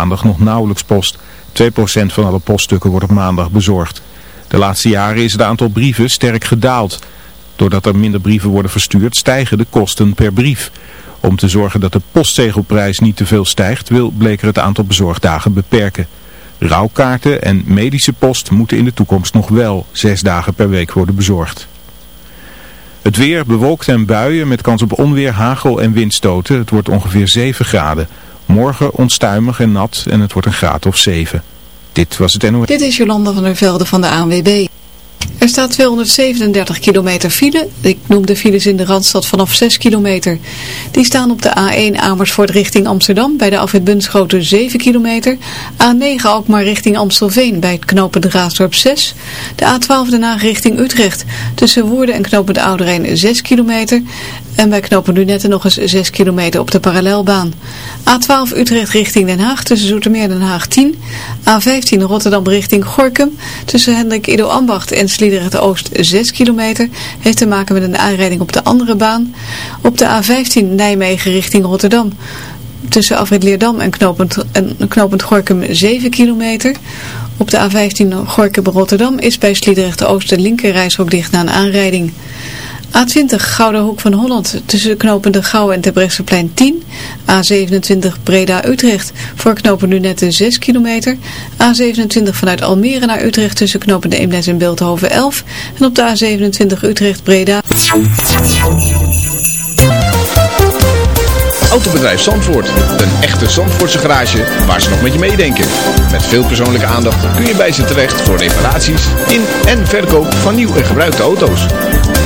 maandag nog nauwelijks post. 2% van alle poststukken wordt op maandag bezorgd. De laatste jaren is het aantal brieven sterk gedaald. Doordat er minder brieven worden verstuurd stijgen de kosten per brief. Om te zorgen dat de postzegelprijs niet te veel stijgt wil Bleker het aantal bezorgdagen beperken. Rouwkaarten en medische post moeten in de toekomst nog wel zes dagen per week worden bezorgd. Het weer bewolkt en buien met kans op onweer, hagel en windstoten. Het wordt ongeveer 7 graden. Morgen onstuimig en nat en het wordt een graad of 7. Dit was het NOS. Dit is Jolanda van der Velde van de ANWB. Er staat 237 kilometer file. Ik noem de files in de Randstad vanaf 6 kilometer. Die staan op de A1 Amersfoort richting Amsterdam bij de afwit Bunschoten 7 kilometer. A9 Alkmaar richting Amstelveen bij het knooppunt Raasdorp 6. De A12 Den Haag richting Utrecht tussen Woerden en knooppunt Ouderijn 6 kilometer. En bij knooppunt Lunette nog eens 6 kilometer op de parallelbaan. A12 Utrecht richting Den Haag tussen Zoetermeer en Den Haag 10. A15 Rotterdam richting Gorkum tussen Hendrik Ido Ambacht en Sliedrecht Oost 6 kilometer. Heeft te maken met een aanrijding op de andere baan. Op de A15 Nijmegen richting Rotterdam. Tussen Afrit Leerdam en knopend, en knopend Gorkum 7 kilometer. Op de A15 Gorkum Rotterdam is bij Sliedrecht Oost de linkerrijstrook dicht na een aanrijding. A20 Gouden Hoek van Holland tussen knopende Gouwen en Terbrechtseplein 10. A27 Breda Utrecht voor knopen Lunette 6 kilometer. A27 vanuit Almere naar Utrecht tussen knopende Eemnes en Beeldhoven 11. En op de A27 Utrecht Breda. Autobedrijf Zandvoort. Een echte Zandvoortse garage waar ze nog met je meedenken. Met veel persoonlijke aandacht kun je bij ze terecht voor reparaties in en verkoop van nieuw en gebruikte auto's.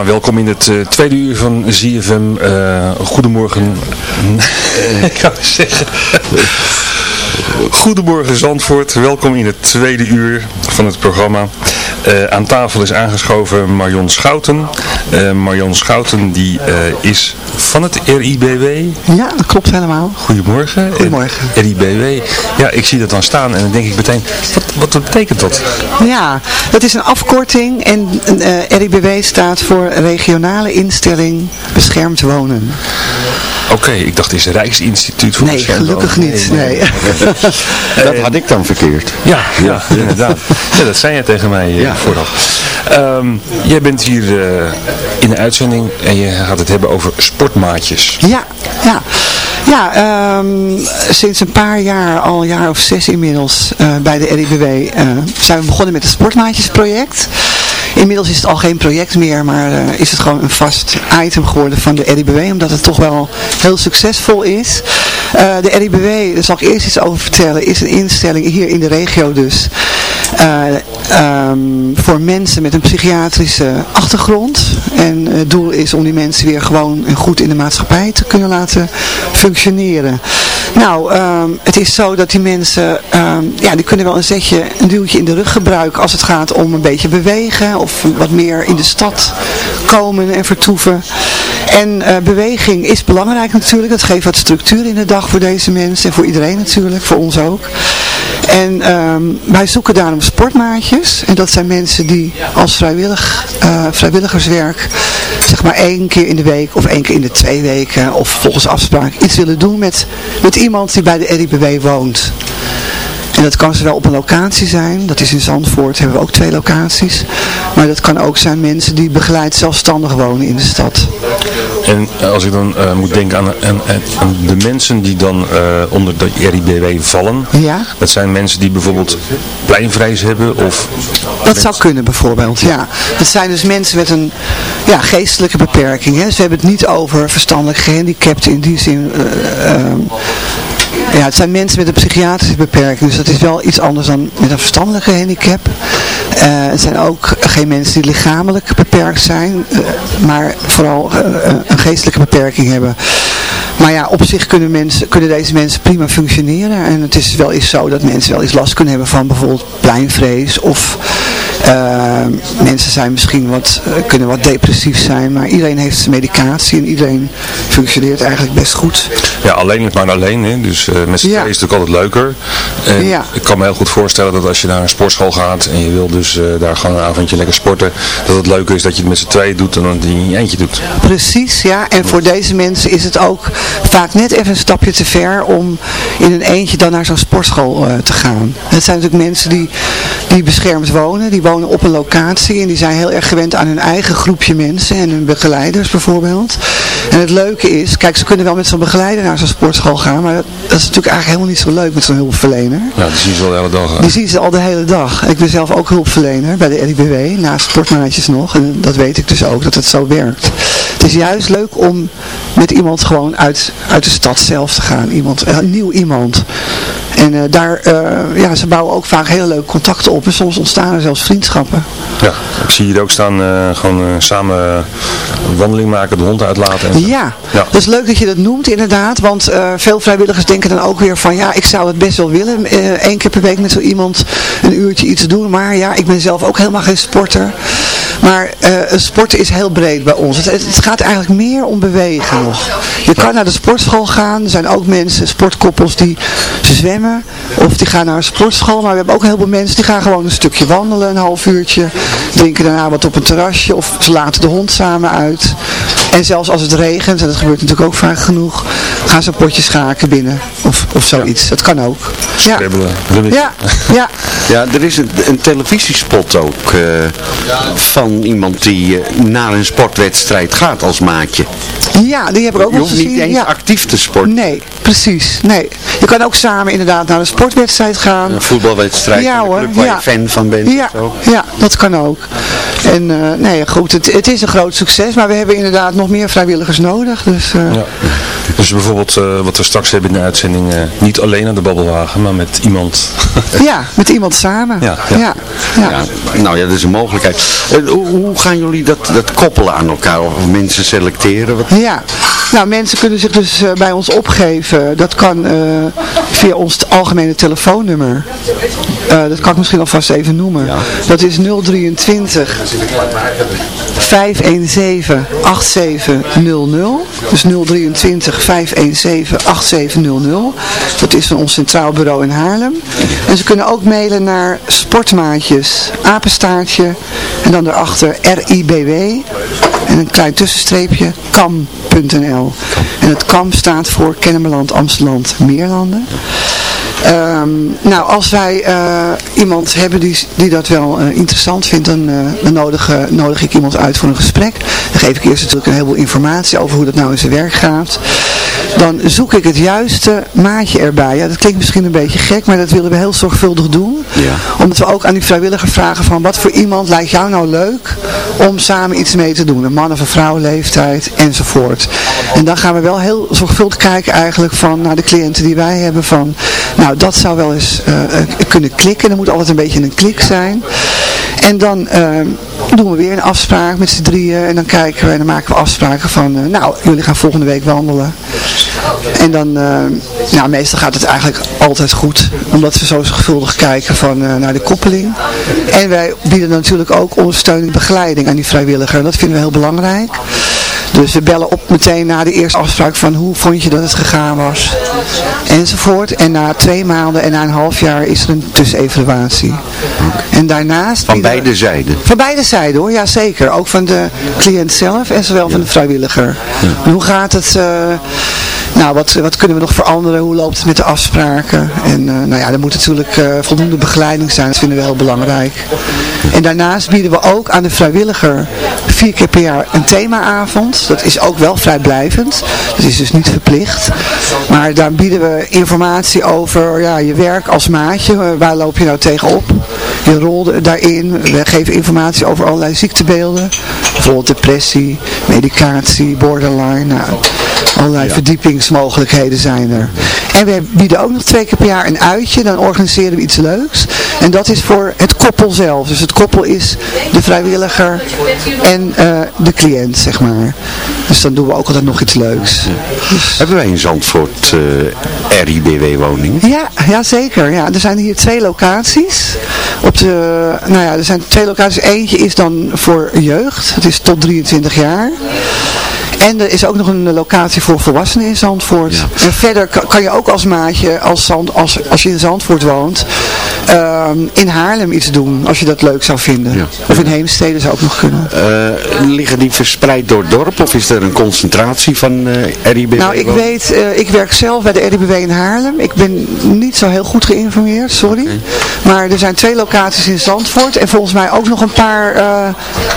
Welkom in het eh, tweede uur van ZFM. Eh, goedemorgen. ik kan zeggen. Goedemorgen Zandvoort. Welkom in het tweede uur van het programma. Eh, aan tafel is aangeschoven Marion Schouten. Eh, Marion Schouten die eh, is van het RIBW. Ja, dat klopt helemaal. Goedemorgen. Goedemorgen. En RIBW. Ja, ik zie dat dan staan en dan denk ik meteen, wat, wat betekent dat? Ja, dat is een afkorting en eh RIBW staat voor Regionale Instelling Beschermd Wonen. Oké, ik dacht het is Rijksinstituut voor Nee, gelukkig niet. Nee. Dat had ik dan verkeerd. Ja, ja, inderdaad. Ja, dat zei je tegen mij eh, Ja. vooraf. Ehm, jij bent hier eh, in de uitzending en je gaat het hebben over sportmaatjes. Ja, ja. Ja, ehm, sinds een paar jaar, al een jaar of zes inmiddels, eh, bij de RIBW eh, zijn we begonnen met het Sportmaatjesproject. Inmiddels is het al geen project meer, maar eh, is het gewoon een vast item geworden van de RIBW, omdat het toch wel heel succesvol is. Eh, de RIBW, daar zal ik eerst iets over vertellen, is een instelling hier in de regio dus. eh, ehm, voor mensen met een psychiatrische achtergrond. En het doel is om die mensen weer gewoon en goed in de maatschappij te kunnen laten functioneren. Nou, ehm, het is zo dat die mensen, ehm, ja, die kunnen wel een zetje, een duwtje in de rug gebruiken als het gaat om een beetje bewegen of wat meer in de stad komen en vertoeven. En eh, beweging is belangrijk natuurlijk, dat geeft wat structuur in de dag voor deze mensen en voor iedereen natuurlijk, voor ons ook. En ehm, wij zoeken daarom sportmaatjes. En dat zijn mensen die als vrijwillig, eh, vrijwilligerswerk, maar één keer in de week of één keer in de twee weken of volgens afspraak iets willen doen met, met iemand die bij de RIBW woont. En dat kan zowel op een locatie zijn, dat is in Zandvoort, hebben we ook twee locaties. Maar dat kan ook zijn mensen die begeleid zelfstandig wonen in de stad. En als ik dan eh, moet denken aan, aan, aan de mensen die dan eh, onder de RIBW vallen. Ja? Dat zijn mensen die bijvoorbeeld pleinvrees hebben of... Dat zou kunnen bijvoorbeeld, ja. Het zijn dus mensen met een ja, geestelijke beperking. Hè. Dus we hebben het niet over verstandelijk gehandicapten in die zin. eh, ja, het zijn mensen met een psychiatrische beperking. Dus dat is wel iets anders dan met een verstandelijke handicap. Eh, het zijn ook geen mensen die lichamelijk beperkt zijn. eh, maar vooral eh, een geestelijke beperking hebben. Maar ja, op zich kunnen, mensen, kunnen deze mensen prima functioneren. En het is wel eens zo dat mensen wel eens last kunnen hebben van bijvoorbeeld pleinvrees. Of mensen zijn misschien wat, eh, kunnen wat depressief zijn. Maar iedereen heeft zijn medicatie en iedereen functioneert eigenlijk best goed. Ja, alleen het maar alleen. Hè. Dus eh, met z'n Ja. tweeën is het natuurlijk altijd leuker. En Ja. ik kan me heel goed voorstellen dat als je naar een sportschool gaat en je wil dus eh, daar gewoon een avondje lekker sporten, dat het leuker is dat je het met z'n tweeën doet dan dat je het in je eentje doet. Precies, ja. En voor deze mensen is het ook vaak net even een stapje te ver om in een eentje dan naar zo'n sportschool eh, te gaan. Het zijn natuurlijk mensen die, die beschermd wonen, die wonen op een locatie en die zijn heel erg gewend aan hun eigen groepje mensen en hun begeleiders bijvoorbeeld. En het leuke is, kijk ze kunnen wel met zo'n begeleider naar zo'n sportschool gaan, maar dat, dat is natuurlijk eigenlijk helemaal niet zo leuk met zo'n hulpverlener. Ja, dat zien ze wel de hele dag. Die zien ze al de hele dag. Ik ben zelf ook hulpverlener bij de RIBW, naast sportmaatjes nog. En dat weet ik dus ook, dat het zo werkt. Het is juist leuk om met iemand gewoon uit, uit de stad zelf te gaan. Iemand, een nieuw iemand. En eh, daar, eh, ja, ze bouwen ook vaak hele leuke contacten op. En soms ontstaan er zelfs vriendschappen. Ja, ik zie hier ook staan, eh, gewoon samen een wandeling maken, de hond uitlaten. En. Ja, Ja. dat is leuk dat je dat noemt inderdaad. Want veel vrijwilligers denken dan ook weer van ja, ik zou het best wel willen. één keer per week met zo iemand een uurtje iets doen. Maar ja, ik ben zelf ook helemaal geen sporter. Maar eh, sporten is heel breed bij ons. Het, het gaat eigenlijk meer om bewegen nog. Je kan naar de sportschool gaan. Er zijn ook mensen, sportkoppels die zwemmen. Of die gaan naar een sportschool. Maar we hebben ook heel veel mensen die gaan gewoon een stukje wandelen. Een half uurtje. Drinken daarna wat op een terrasje. Of ze laten de hond samen uit. En zelfs als het regent, en dat gebeurt natuurlijk ook vaak genoeg, gaan ze een potje schaken binnen. Of, of zoiets. Dat kan ook. Ja. Ja, ja. Ja, er is een, een televisiespot ook eh, van iemand die eh, naar een sportwedstrijd gaat als maatje. ja, die heb ik ook Je wel hoeft niet gezien. eens Ja. actief te sporten. Nee, precies. Nee. Je kan ook samen inderdaad naar een sportwedstrijd gaan. Een voetbalwedstrijd Ja, hoor, waar ja. je fan van bent. Ja, ja, dat kan ook. En eh, nee, goed, het, het is een groot succes, maar we hebben inderdaad nog meer vrijwilligers nodig. Dus, eh, Dus bijvoorbeeld eh, wat we straks hebben in de uitzending, eh, niet alleen aan de babbelwagen, maar met iemand. Ja, met iemand samen. Ja, ja. ja. ja. Ja, nou ja, dat is een mogelijkheid. Eh, hoe, hoe gaan jullie dat, dat koppelen aan elkaar? Of mensen selecteren? Wat... Ja, nou mensen kunnen zich dus bij ons opgeven. Dat kan via ons algemene telefoonnummer. Dat kan ik misschien alvast even noemen. Dat is 023 517 8700. Dus 023 517 8700. Dat is van ons centraal bureau in Haarlem. En ze kunnen ook mailen naar sportmaatjes, apenstaartje en dan daarachter RIBW en een klein tussenstreepje kam.nl. En het kam staat voor Kennemerland, Amsterdam, Meerlanden. Ehm, nou, als wij eh, iemand hebben die, die dat wel eh, interessant vindt, dan, eh, dan nodig, nodig ik iemand uit voor een gesprek. Dan geef ik eerst natuurlijk een heleboel informatie over hoe dat nou in zijn werk gaat. Dan zoek ik het juiste maatje erbij. Ja, dat klinkt misschien een beetje gek, maar dat willen we heel zorgvuldig doen. Ja. Omdat we ook aan die vrijwilliger vragen van wat voor iemand lijkt jou nou leuk om samen iets mee te doen. Een man of een vrouw, leeftijd enzovoort. En dan gaan we wel heel zorgvuldig kijken eigenlijk van naar de cliënten die wij hebben van nou dat zou wel eens eh, eh, kunnen klikken. Er moet altijd een beetje een klik zijn. En dan eh, doen we weer een afspraak met z'n drieën en dan kijken we en dan maken we afspraken van nou jullie gaan volgende week wandelen. En dan, nou meestal gaat het eigenlijk altijd goed. Omdat we zo zorgvuldig kijken van, naar de koppeling. En wij bieden natuurlijk ook ondersteuning begeleiding aan die vrijwilliger. En dat vinden we heel belangrijk. Dus we bellen op meteen na de eerste afspraak van hoe vond je dat het gegaan was. Enzovoort. En na twee maanden en na een half jaar is er een tussenevaluatie. En daarnaast... Van beide zijden. van beide zijden hoor, ja zeker. Ook van de cliënt zelf en zowel van de vrijwilliger. En Hoe gaat het, eh, nou wat, wat kunnen we nog veranderen, hoe loopt het met de afspraken. En eh, nou ja, er moet natuurlijk eh, voldoende begeleiding zijn, dat vinden we heel belangrijk. En daarnaast bieden we ook aan de vrijwilliger vier keer per jaar een themaavond. Dat is ook wel vrijblijvend, dat is dus niet verplicht. Maar daar bieden we informatie over ja, je werk als maatje, eh, waar loop je nou tegenop. Je rol daarin, we geven informatie over allerlei ziektebeelden. Bijvoorbeeld depressie, medicatie, borderline. Nou, allerlei verdiepingsmogelijkheden zijn er. En we bieden ook nog twee keer per jaar een uitje. Dan organiseren we iets leuks. En dat is voor het koppel zelf. Dus het koppel is de vrijwilliger en eh, de cliënt, zeg maar. Dus dan doen we ook altijd nog iets leuks. Hebben wij in Zandvoort eh RIBW-woningen? Ja, ja, zeker. Ja, er zijn hier twee locaties. Op de, nou ja, er zijn twee locaties. Eentje is dan voor jeugd. Het is tot 23 jaar. En er is ook nog een locatie voor volwassenen in Zandvoort. En verder kan, je ook als maatje, als, Zand, als, als je in Zandvoort woont, ehm, in Haarlem iets doen. Als je dat leuk zou vinden. Ja. Of in Heemstede zou ook nog kunnen. Eh, liggen die verspreid door het dorp of is er een concentratie van eh RIBW? Nou, ik weet, eh, ik werk zelf bij de RIBW in Haarlem. Ik ben niet zo heel goed geïnformeerd, sorry. Maar er zijn twee locaties in Zandvoort en volgens mij ook nog een paar eh,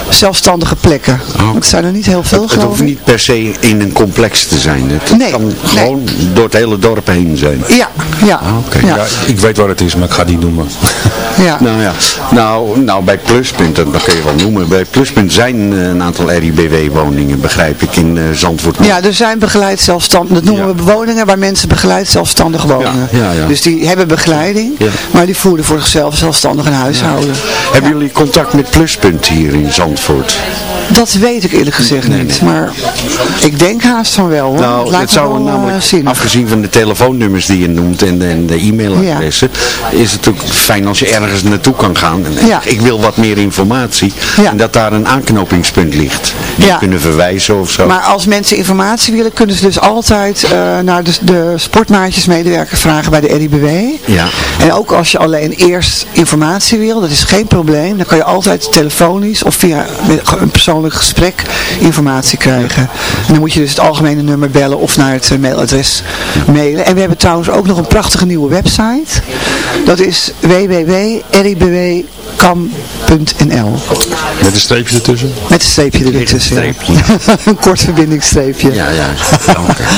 zelfstandige plekken. Want het zijn er niet heel veel, Het geloof hoeft ik. niet per se in een complex te zijn. Het Nee, kan nee. gewoon door het hele dorp heen zijn. Ja, ja, Ah, oké. ja, Ja, ik weet waar het is, maar ik ga het niet noemen. ja. Nou ja, nou, nou bij Pluspunt, dat kun je wel noemen. Bij Pluspunt zijn eh, een aantal RIBW-woningen, begrijp ik, in eh, Zandvoort. Ja, er zijn begeleid zelfstandig, dat noemen Ja. we woningen waar mensen begeleid zelfstandig wonen. Ja, ja. Dus die hebben begeleiding, maar die voeren voor zichzelf zelfstandig een huishouden. Hebben jullie contact met Pluspunt hier in Zandvoort? Dat weet ik eerlijk gezegd Nee, niet, nee. maar ik denk haast van wel hoor. Nou, het zou wel, eh, namelijk, zinnig. afgezien van de telefoonnummers die je noemt en de, en de e-mailadressen, is het natuurlijk fijn als je ergens naartoe kan gaan. En Ja. Ik wil wat meer informatie. Ja. En dat daar een aanknopingspunt ligt. Die Ja. kunnen verwijzen of zo. Maar als mensen informatie willen, kunnen ze dus altijd eh, naar de, de sportmaatjesmedewerker vragen bij de RIBW. Ja. En ook als je alleen eerst informatie wil, dat is geen probleem. Dan kan je altijd telefonisch of via een persoonlijk gesprek informatie krijgen. En dan moet je dus het algemene nummer bellen of naar het eh, mailadres mailen. En we hebben trouwens ook nog een prachtige nieuwe website. Dat is www.ribwkam.nl Met een streepje ertussen? Met een streepje ertussen. ja. een kort verbindingsstreepje. Ja, ja. Dank u.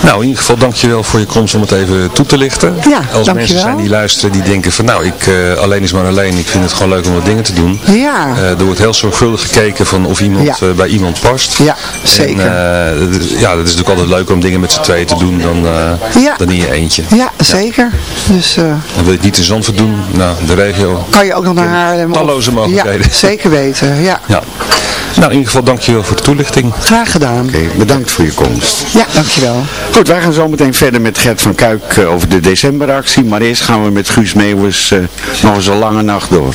Nou, in ieder geval dankjewel voor je komst om het even toe te lichten. Ja, Als dankjewel. mensen zijn die luisteren, die denken van nou, ik, eh, alleen is maar alleen. Ik vind het gewoon leuk om wat dingen te doen. Ja. Eh, er wordt heel zorgvuldig gekeken van of iemand Ja. eh, bij iemand past. Ja, zeker. En, eh, dat is- ja, dat is natuurlijk altijd leuker om dingen met z'n tweeën te doen dan, eh, Ja. dan in je eentje. Ja, zeker. Dus eh, wil je het niet in Zandvoort doen. Nou, de regio. kan je ook nog naar Haarlem. Talloze mogelijkheden. Ja, zeker weten. Ja, Ja. Nou, in ieder geval dankjewel voor de toelichting. graag gedaan. Oké, bedankt voor je komst. Ja, dankjewel. Goed, wij gaan zo meteen verder met Gert van Kuik eh, over de decemberactie. Maar eerst gaan we met Guus Meeuwis eh, nog eens een lange nacht door.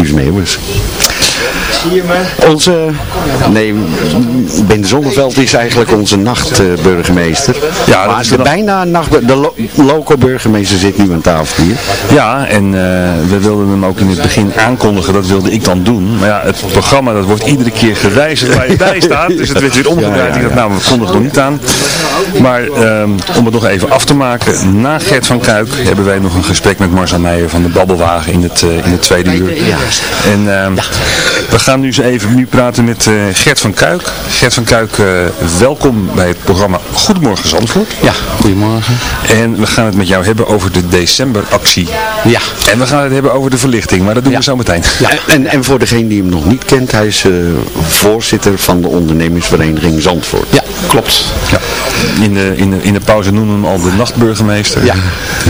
Met Guus Meeuwis. Zie je me? Onze, nee, Ben Zonneveld is eigenlijk onze nachtburgemeester. Ja, dat maar de bijna nacht, de lo burgemeester zit nu aan tafel hier. Ja, en eh, we wilden hem ook in het begin aankondigen, dat wilde ik dan doen. Maar ja, het programma dat wordt iedere keer gewijzigd waar je bij staat. Dus het werd weer omgedraaid. Ik dacht, ja. nou, we konden het nog niet aan. Maar ehm, om het nog even af te maken, na Gert van Kuik hebben wij nog een gesprek met Marcel Meijer van de Babbelwagen in het, eh, in het tweede uur. En ehm, We gaan nu eens even nu praten met eh, Gert van Kuik. Gert van Kuik, eh, welkom bij het programma Goedemorgen Zandvoort. Ja, goedemorgen. En we gaan het met jou hebben over de decemberactie. Ja. En we gaan het hebben over de verlichting, maar dat doen we zo meteen. Ja. En, en voor degene die hem nog niet kent, hij is eh, voorzitter van de ondernemingsvereniging Zandvoort. Ja, klopt. Ja. In, de, in, de, in de pauze noemen we hem al de nachtburgemeester. Ja.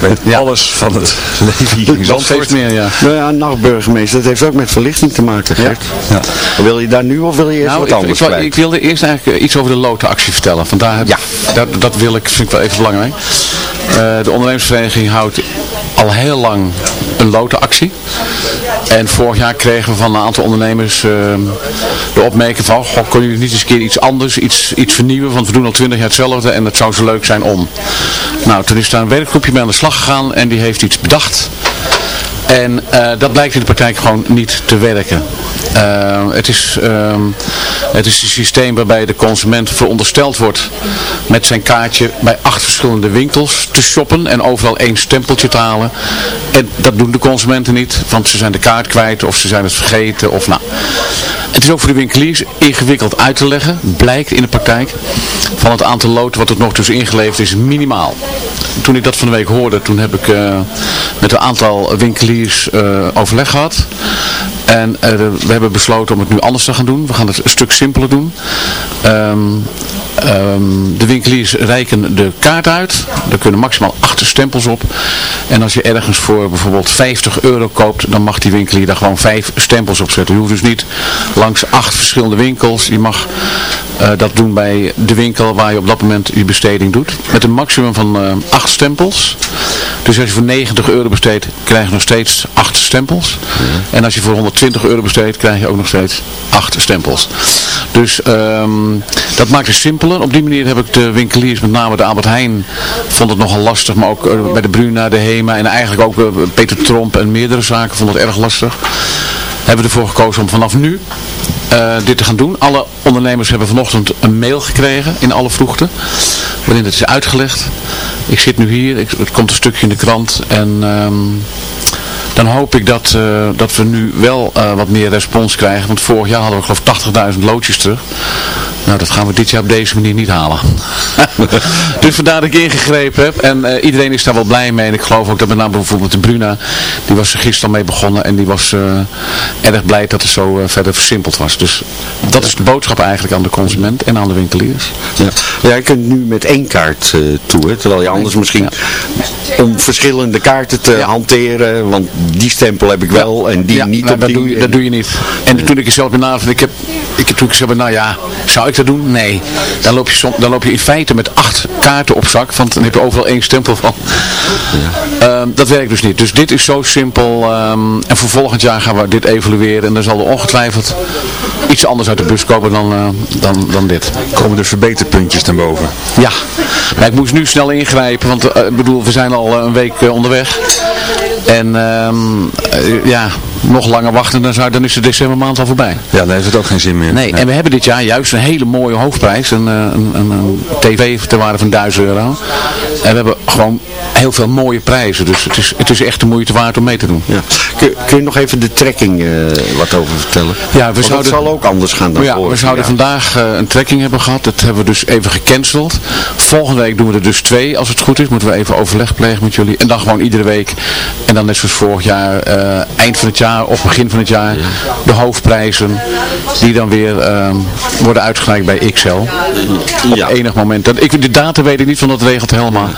Weet alles van het leven hier in Zandvoort. meer, ja. Nou ja, nachtburgemeester, dat heeft ook met verlichting te maken, Gert. Ja. Wil je daar nu of wil je eerst Nou, wat ik, ik, anders kwijt? ik wilde eerst eigenlijk eh, iets over de lotenactie vertellen. Want daar heb, Ja. dat, dat wil ik, vind ik wel even belangrijk. Eh, de ondernemersvereniging houdt al heel lang een lotenactie. En vorig jaar kregen we van een aantal ondernemers eh, de opmerking van, goh, kunnen jullie niet eens een keer iets anders, iets, iets vernieuwen, want we doen al twintig jaar hetzelfde en het zou zo leuk zijn om. Nou, toen is daar een werkgroepje mee aan de slag gegaan en die heeft iets bedacht. En eh, dat blijkt in de praktijk gewoon niet te werken. Eh, het, is, ehm, het is een systeem waarbij de consument verondersteld wordt met zijn kaartje bij acht verschillende winkels te shoppen en overal één stempeltje te halen. En dat doen de consumenten niet, want ze zijn de kaart kwijt of ze zijn het vergeten. Of, nou. Het is ook voor de winkeliers ingewikkeld uit te leggen, blijkt in de praktijk. Van het aantal loten wat er nog dus ingeleverd is, minimaal. Toen ik dat van de week hoorde, toen heb ik eh, met een aantal winkeliers eh, overleg gehad. En eh, we hebben besloten om het nu anders te gaan doen. We gaan het een stuk simpeler doen. Ehm, ehm, de winkeliers reiken de kaart uit. Er kunnen maximaal acht stempels op. En als je ergens voor bijvoorbeeld 50 euro koopt, dan mag die winkelier daar gewoon vijf stempels op zetten. Je hoeft dus niet langs acht verschillende winkels. Je mag eh, dat doen bij de winkel waar je op dat moment je besteding doet. Met een maximum van eh, acht stempels. Dus als je voor 90 euro besteedt, krijg je nog steeds 8 stempels. En als je voor 120 euro besteedt, krijg je ook nog steeds 8 stempels. Dus ehm, dat maakt het Op die manier heb ik de winkeliers, met name de Albert Heijn, vond het nogal lastig. Maar ook eh, bij de Bruna, de Hema en eigenlijk ook eh, Peter Tromp en meerdere zaken vonden het erg lastig. Hebben ervoor gekozen om vanaf nu eh, dit te gaan doen. Alle ondernemers hebben vanochtend een mail gekregen in alle vroegte. Waarin het is uitgelegd. Ik zit nu hier, het komt een stukje in de krant. En ehm, dan hoop ik dat, eh, dat we nu wel eh, wat meer respons krijgen. Want vorig jaar hadden we geloof ik 80.000 loodjes terug. Nou, dat gaan we dit jaar op deze manier niet halen. dus vandaar dat ik ingegrepen heb. En eh, iedereen is daar wel blij mee. En ik geloof ook dat met name bijvoorbeeld de Bruna, die was er gisteren mee begonnen. En die was erg blij dat het zo verder versimpeld was. Dus dat is de boodschap eigenlijk aan de consument en aan de winkeliers. Ja. ja, je kunt nu met één kaart toe, hè, terwijl je anders misschien om verschillende kaarten te hanteren, want die stempel heb ik wel en die Ja, niet nou, dat, die. doe je, dat doe je niet. En toen ik er zelf benaderd, ik heb, ik heb toen ik zelf ben, nou ja, zou ik dat doen? Nee. Dan loop je, som, dan loop je in feite met acht kaarten op zak, want dan heb je overal één stempel van. Ehm, dat werkt dus niet. Dus dit is zo simpel. ehm, en voor volgend jaar gaan we dit evalueren en dan zal er ongetwijfeld iets anders uit de bus komen dan, eh, dan, dan dit. Komen er verbeterpuntjes naar boven? Ja, maar ik moest nu snel ingrijpen, want eh, ik bedoel, we zijn al eh, een week onderweg. En ehm, eh, ja, nog langer wachten, dan, zou, dan is de decembermaand al voorbij. Ja, dan heeft het ook geen zin meer. Nee, en we hebben dit jaar juist een hele mooie hoofdprijs. Een, een, een, een tv ter waarde van 1000 euro. En we hebben gewoon heel veel mooie prijzen. Dus het is, het is echt de moeite waard om mee te doen. Ja. Kun, kun je nog even de trekking wat over vertellen? Ja, we Want zouden, dat zal ook anders gaan dan ja, vorig we zouden vandaag eh, een trekking hebben gehad. Dat hebben we dus even gecanceld. Volgende week doen we er dus twee. Als het goed is, moeten we even overleg plegen met jullie. En dan gewoon iedere week. En dan net zoals vorig jaar, eh, eind van het jaar of begin van het jaar, de hoofdprijzen. Die dan weer eh, worden uitgereikt bij XL. Op enig moment. Dat, ik, de data weet ik niet, want dat regelt helemaal.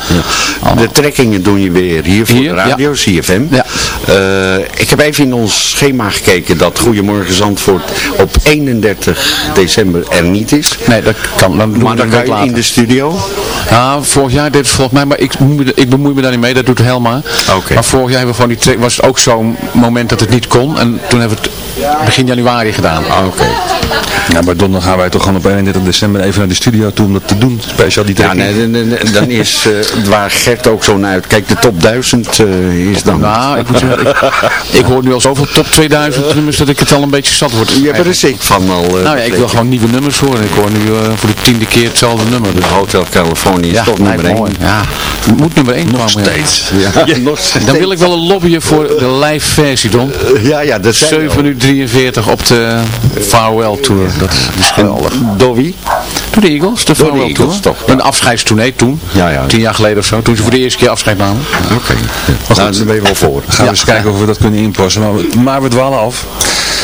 De trekkingen doen je weer hier voor Hier, de radio, CFM. Ja. Eh, ik heb even in ons schema gekeken dat Goedemorgen Zandvoort op 31 december er niet is. Nee, dat kan. Dan Maar dan kan je in de studio. Ja, vorig jaar deed het volgens mij, maar ik, ik bemoei me daar niet mee, dat doet Helma. Oké. Maar vorig jaar hebben we gewoon die was het ook zo'n moment dat het niet kon. En toen hebben we het begin januari gedaan. Oké. Ja, maar donderdag gaan wij toch gewoon op 31 december even naar de studio toe om dat te doen. Speciaal die Ja, nee, nee, nee, dan is eh, waar Gert ook zo naar uit. Kijk, de top 1000 eh, is dan. Nou, ik moet zeggen, ik, ik hoor nu al zoveel top 2000 nummers dat ik het al een beetje zat word. Je hebt er een ziek van al. eh, Nou ja, ik wil gewoon nieuwe nummers horen. Ik hoor nu voor de tiende keer hetzelfde nummer. Dus. Hotel California is Ja, toch nummer 1. mooi. Ja, het moet nummer 1 Nog komen. steeds. Ja, nog steeds. Dan wil ik wel een lobbyen voor de live versie, Don. Ja, ja, dat zijn 7 minuten 43 op de Farewell Tour. Dat is misschien geweldig. Door wie? Door de Eagles, de Farewell Eagles, Tour. toch, ja. Een afscheidstournee toen. Ja, ja. Tien jaar geleden of zo. Toen ze voor de eerste keer afscheid namen. Oké. Nou, daar ben je wel voor. Gaan we eens kijken of we dat kunnen inpassen. Maar we, maar we dwalen af.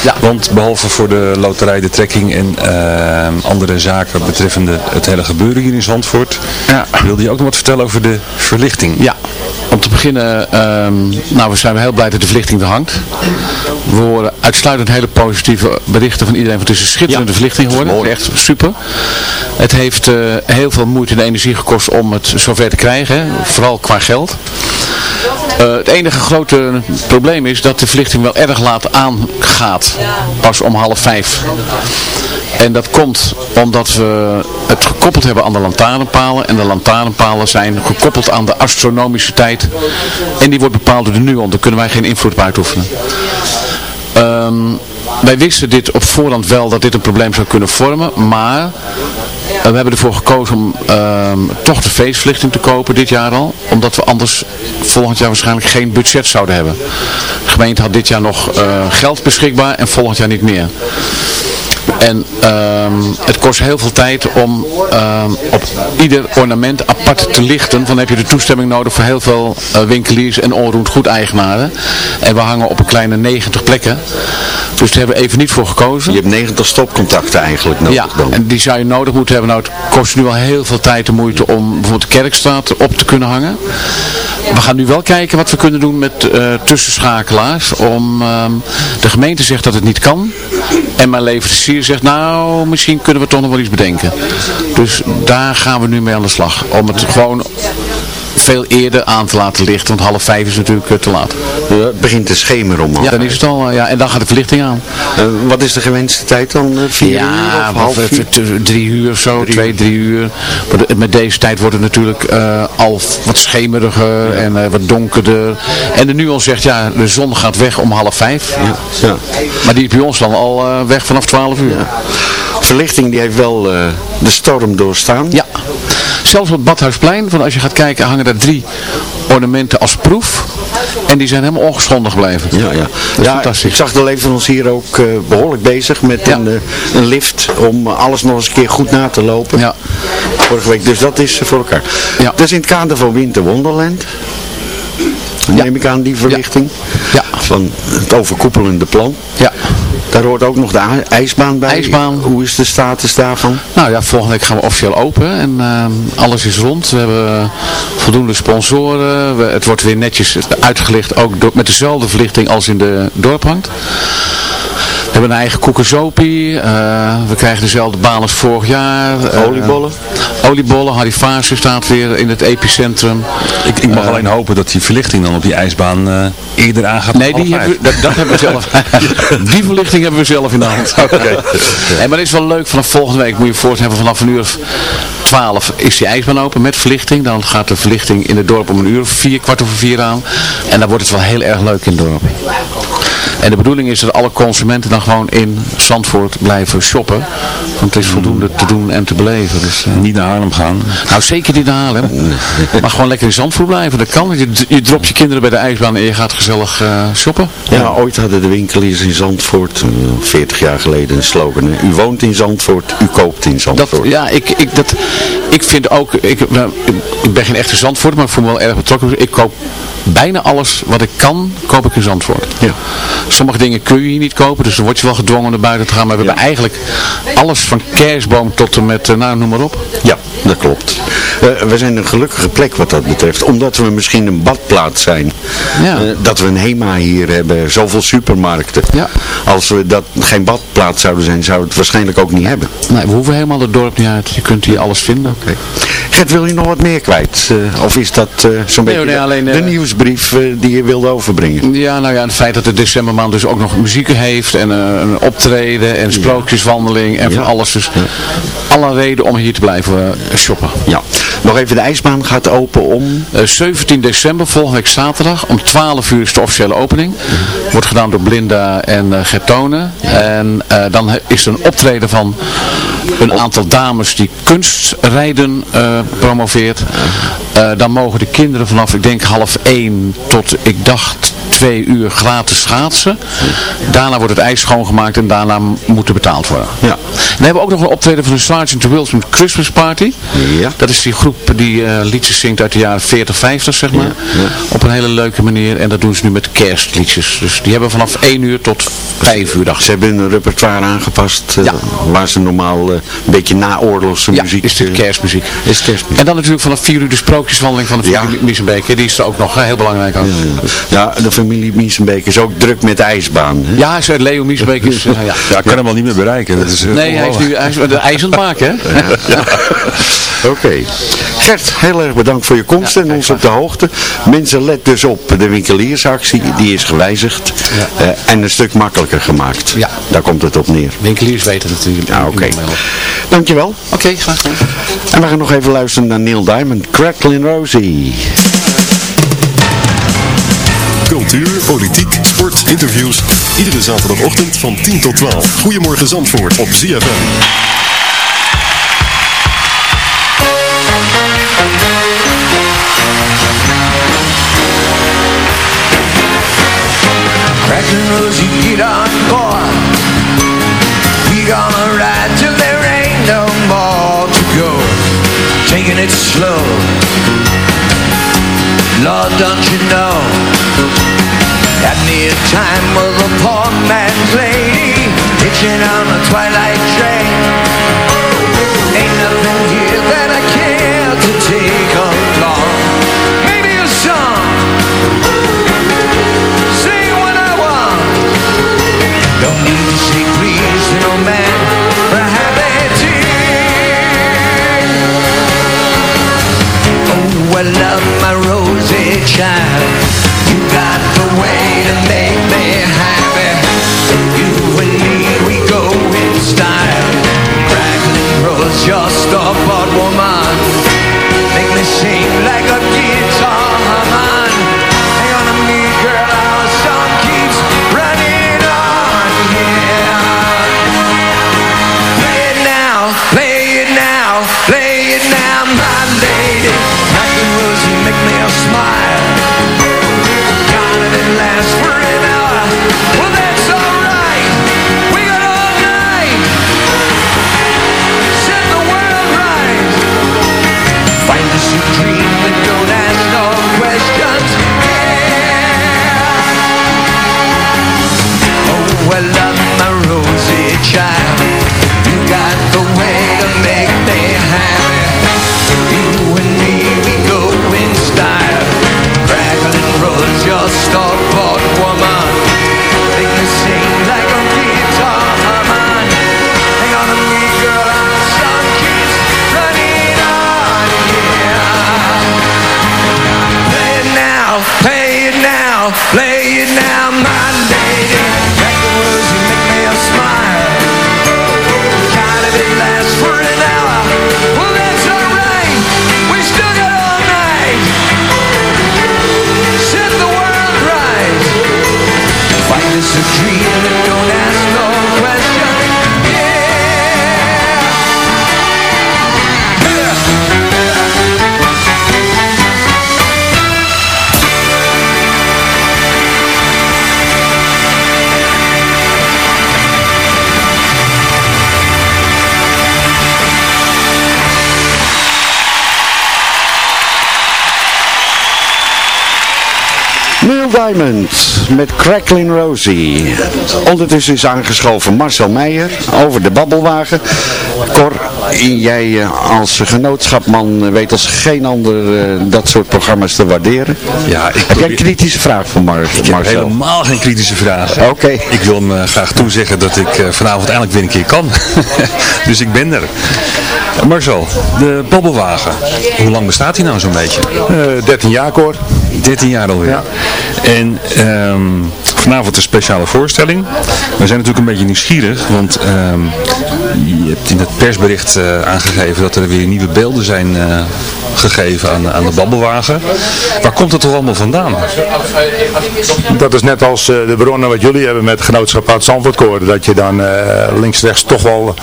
Ja. Want behalve voor de loterij, de trekking en eh, andere zaken betreffende het hele gebeuren hier in Zandvoort, Ja. wilde je ook nog wat vertellen over de verlichting? Ja, om te beginnen, ehm, nou we zijn heel blij dat de verlichting er hangt. We horen uitsluitend hele positieve berichten van iedereen, want het is een schitterende verlichting geworden. Echt super. Het heeft eh, heel veel moeite en energie gekost om het zover te krijgen, hè. vooral qua geld. Eh, het enige grote probleem is dat de verlichting wel erg laat aangaat. Pas om half vijf. En dat komt omdat we het gekoppeld hebben aan de lantaarnpalen. En de lantaarnpalen zijn gekoppeld aan de astronomische tijd. En die wordt bepaald door de nuon. Daar kunnen wij geen invloed op uitoefenen. Ehm, wij wisten dit op voorhand wel dat dit een probleem zou kunnen vormen. Maar we hebben ervoor gekozen om ehm, toch de feestverlichting te kopen dit jaar al. Omdat we anders volgend jaar waarschijnlijk geen budget zouden hebben. De gemeente had dit jaar nog eh, geld beschikbaar en volgend jaar niet meer. En ehm, het kost heel veel tijd om ehm, op ieder ornament apart te lichten. Dan heb je de toestemming nodig voor heel veel eh, winkeliers en onroerend goed eigenaren. En we hangen op een kleine 90 plekken. Dus daar hebben we even niet voor gekozen. Je hebt 90 stopcontacten eigenlijk nodig Ja, dan. en die zou je nodig moeten hebben. Nou, het kost nu al heel veel tijd en moeite om bijvoorbeeld de Kerkstraat op te kunnen hangen. We gaan nu wel kijken wat we kunnen doen met eh, tussenschakelaars. Om, ehm, de gemeente zegt dat het niet kan. En mijn leverancier zegt, nou, misschien kunnen we toch nog wel iets bedenken. Dus daar gaan we nu mee aan de slag. Om het gewoon veel eerder aan te laten lichten. Want half vijf is natuurlijk eh, te laat. Het begint te schemeren om. Ja, dan is het al, eh, ja, en dan gaat de verlichting aan. Eh, wat is de gewenste tijd dan? Vier uur Ja, of half of, vier? eh, t- drie uur of zo, twee, drie uur. Maar met deze tijd wordt het natuurlijk al wat schemeriger en wat donkerder. En de nuance zegt, ja, de zon gaat weg om half vijf. Ja. Maar die is bij ons dan al weg vanaf twaalf uur. Verlichting die heeft wel de storm doorstaan. Ja. Zelfs op het Badhuisplein, want als je gaat kijken, hangen daar drie ornamenten als proef. En die zijn helemaal ongeschonden gebleven. Ja, ja. Dat is ja fantastisch. ik zag de leverancier ook eh, behoorlijk bezig met Ja. een, eh, een lift om alles nog eens een keer goed na te lopen. Ja. Vorige week, dus dat is eh, voor elkaar. Ja. Dus in het kader van Winter Wonderland, Ja. neem ik aan die verlichting, Ja. van het overkoepelende plan. Ja. Daar hoort ook nog de ijsbaan bij. IJsbaan. Hoe is de status daarvan? Nou ja, volgende week gaan we officieel open en eh, alles is rond. We hebben voldoende sponsoren. We, het wordt weer netjes uitgelicht, ook door, met dezelfde verlichting als in de dorp hangt. We hebben een eigen koekenzopie. eh, we krijgen dezelfde baan als vorig jaar. eh, Oliebollen? oliebollen. Harry Fase staat weer in het epicentrum. Ik, ik mag Eh, alleen hopen dat die verlichting dan op die ijsbaan eh, eerder aangaat. Nee, die hebben, we- dat, dat hebben we zelf. die verlichting hebben we zelf in de hand. Nee, maar het is wel leuk. Vanaf volgende week moet je je voorstellen, vanaf een uur of 12 is die ijsbaan open met verlichting. Dan gaat de verlichting in het dorp om een uur of vier, kwart over vier aan. En dan wordt het wel heel erg leuk in het dorp. En de bedoeling is dat alle consumenten dan gewoon in Zandvoort blijven shoppen. Want het is voldoende te doen en te beleven. Dus, eh, Niet naar Haarlem gaan. nou, zeker niet naar Haarlem. Maar gewoon lekker in Zandvoort blijven. Dat kan. Je, je dropt je kinderen bij de ijsbaan en je gaat gezellig eh, shoppen. Ja, ooit hadden de winkeliers in Zandvoort, eh, 40 jaar geleden, een slogan. hè. U woont in Zandvoort, u koopt in Dat, Zandvoort. ja, ik, ik, dat, ik vind ook, ik, ik ben geen echte Zandvoort, maar ik voel me wel erg betrokken. Ik koop bijna alles wat ik kan, koop ik in Zandvoort. Ja. Sommige dingen kun je hier niet kopen, dus dan word je wel gedwongen om naar buiten te gaan. Maar we hebben eigenlijk alles van kerstboom tot en met, eh, nou noem maar op. Ja, dat klopt. Eh, we zijn een gelukkige plek wat dat betreft. Omdat we misschien een badplaats zijn. Ja. Eh, dat we een HEMA hier hebben. Zoveel supermarkten. Ja. Als we dat geen badplaats zouden zijn, zouden we het waarschijnlijk ook niet hebben. Nee, we hoeven helemaal het dorp niet uit. Je kunt hier alles vinden. Gert, wil je nog wat meer kwijt? Of is dat zo'n Nee, beetje nee, de- alleen, de, nieuwsbrief die je wilde overbrengen? Ja, nou ja, het feit dat de decembermaand dus ook nog muziek heeft en eh, een optreden en sprookjeswandeling en van alles. Dus alle reden om hier te blijven eh, shoppen. Ja. Nog even, de ijsbaan gaat open om... Eh, 17 december, volgende week zaterdag, om 12 uur is de officiële opening. Wordt gedaan door Blinda en eh Gertone. En eh, dan is er een optreden van een aantal dames die kunstrijden eh promoveert. Eh, dan mogen de kinderen vanaf, ik denk half 1 tot, ik dacht, twee uur gratis schaatsen. Daarna wordt het ijs schoongemaakt en daarna moet er betaald worden. Ja. Dan hebben we ook nog een optreden van de Sergeant Wilson Christmas Party. Ja. Dat is die groep die eh, liedjes zingt uit de jaren 40, 50 zeg maar. Op een hele leuke manier. En dat doen ze nu met kerstliedjes. Dus die hebben vanaf 1 uur tot 5 uur dag. Ze hebben hun repertoire aangepast. eh, Ja. Waar ze normaal eh, een beetje naoorlogse Ja, muziek... is dit kerstmuziek. Is kerstmuziek. En dan natuurlijk vanaf 4 uur de sprookjeswandeling van de familie Miesenbeek. hè. Die is er ook nog hè, heel belangrijk ook. Ja, de familie Miesenbeek is ook druk met de ijsbaan. Hè? Ja, is, eh, Leo Miesenbeek is... ja. Ik kan hem al niet meer bereiken. Dat is, Nee, hij is nu hij is de ijs aan het maken, hè? Oké. Gert, heel erg bedankt voor je komst en ons op de hoogte. Mensen, let dus op de winkeliersactie. Die is gewijzigd. eh, en een stuk makkelijker gemaakt. Ja. Daar komt het op neer. Winkeliers weten natuurlijk. Ja, oké. Dankjewel. Oké, graag gedaan. En we gaan nog even luisteren naar Neil Diamond. Cracklin' Rosie. Cultuur, politiek, sport, interviews. Iedere zaterdagochtend van 10 tot 12. Goedemorgen Zandvoort op ZFM. Cracking Rosie, get on board. We gonna ride till there ain't no more to go. Taking it slow. Lord, don't you know? That near time was a poor man's lady hitching on a twilight train. Ain't nothing here that I care to take along. Rose, your store-bought woman. Make me sing like a Diamond met Cracklin Rosie. Ondertussen is aangeschoven Marcel Meijer over de babbelwagen. Cor, jij eh, als genootschapman eh, weet als geen ander eh, dat soort programma's te waarderen. Ja, ik Heb jij een kritische vraag voor Mar Ik heb Marcel? helemaal geen kritische vragen. Oké. Ik wil hem graag toezeggen dat ik vanavond eindelijk weer een keer kan. dus ik ben er. Marcel, de babbelwagen. Hoe lang bestaat hij nou zo'n beetje? 13 jaar, Cor. 13 jaar alweer. En ehm, vanavond een speciale voorstelling. We zijn natuurlijk een beetje nieuwsgierig, want ehm, je hebt in het persbericht eh, aangegeven dat er weer nieuwe beelden zijn eh, gegeven aan, aan de babbelwagen. Waar komt het toch allemaal vandaan? Dat is net als eh, de bronnen wat jullie hebben met genootschap uit Zandvoortkoor. Dat je dan eh, links-rechts toch wel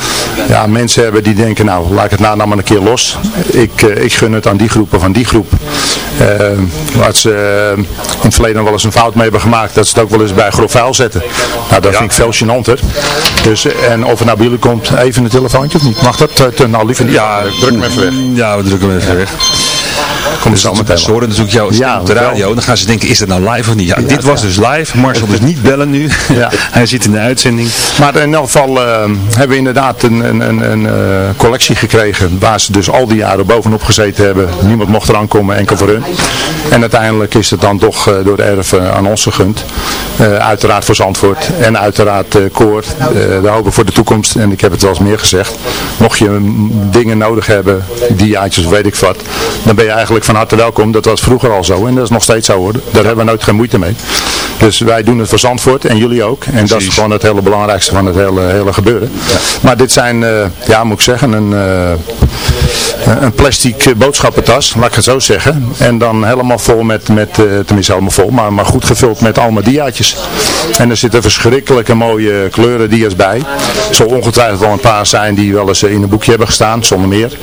ja, mensen hebben die denken, nou laat ik het nou, nou maar een keer los. Ik, eh, ik gun het aan die groep of aan die groep. Eh, waar ze in het verleden wel eens een fout mee hebben gemaakt, dat ze het ook wel eens bij grof vuil zetten. Nou, dat vind ik veel gênanter. Dus, en of het nou bij jullie komt, even een telefoontje of niet? Mag dat? Eh, te- nou, liever niet. Ja, druk hem even weg. Ja, we drukken hem even weg. Thank you. Komt dus zo meteen ze horen natuurlijk jou Ja, op de radio. Dan gaan ze denken, is het nou live of niet? Ja, dit was dus live. Marcel dus niet bellen nu. Ja. Hij zit in de uitzending. Maar in elk geval eh, hebben we inderdaad een, een, een, een eh, collectie gekregen waar ze dus al die jaren bovenop gezeten hebben. Niemand mocht eraan komen, enkel voor hun. En uiteindelijk is het dan toch eh, door de erf aan ons gegund. Uiteraard voor Zandvoort en uiteraard Koor. We hopen voor de toekomst, en ik heb het wel eens meer gezegd. Mocht je dingen nodig hebben, diaatjes of weet ik wat, dan ben je eigenlijk van harte welkom. Dat was vroeger al zo en dat is nog steeds zo hoor. Daar hebben we nooit geen moeite mee. Dus wij doen het voor Zandvoort en jullie ook. En dat is gewoon het hele belangrijkste van het hele, hele gebeuren. Maar dit zijn, eh, ja moet ik zeggen, een, eh, een plastic boodschappentas, laat ik het zo zeggen. En dan helemaal vol met, met eh, tenminste helemaal vol, maar, maar goed gevuld met allemaal diaatjes. En er zitten verschrikkelijke mooie kleuren dia's bij. Er zal ongetwijfeld wel een paar zijn die wel eens eh, in een boekje hebben gestaan, zonder meer.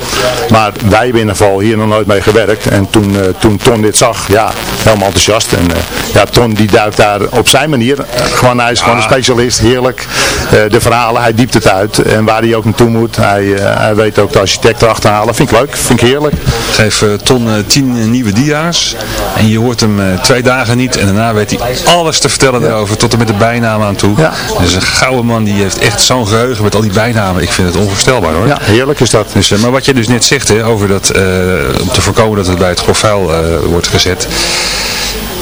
Maar wij hebben in ieder geval hier nog nooit mee gewerkt. En toen, eh, toen Ton dit zag, ja, helemaal enthousiast. En eh, ja, Ton die duikt daar op zijn manier. eh, gewoon, hij is gewoon een specialist, heerlijk. Eh, de verhalen, hij diept het uit. En waar hij ook naartoe moet, hij, eh, hij weet ook de architect erachter halen. Vind ik leuk, vind ik heerlijk. Geef eh, Ton eh, tien eh, nieuwe dia's. En je hoort hem twee dagen niet. En daarna weet hij alles te vertellen daarover. Tot en met de bijnaam aan toe. Dus een gouden man die heeft echt zo'n geheugen met al die bijnamen. Ik vind het onvoorstelbaar hoor. Ja, heerlijk is dat. Dus, maar wat je dus net zegt, hè, over dat, om te voorkomen dat het bij het profiel eh, wordt gezet.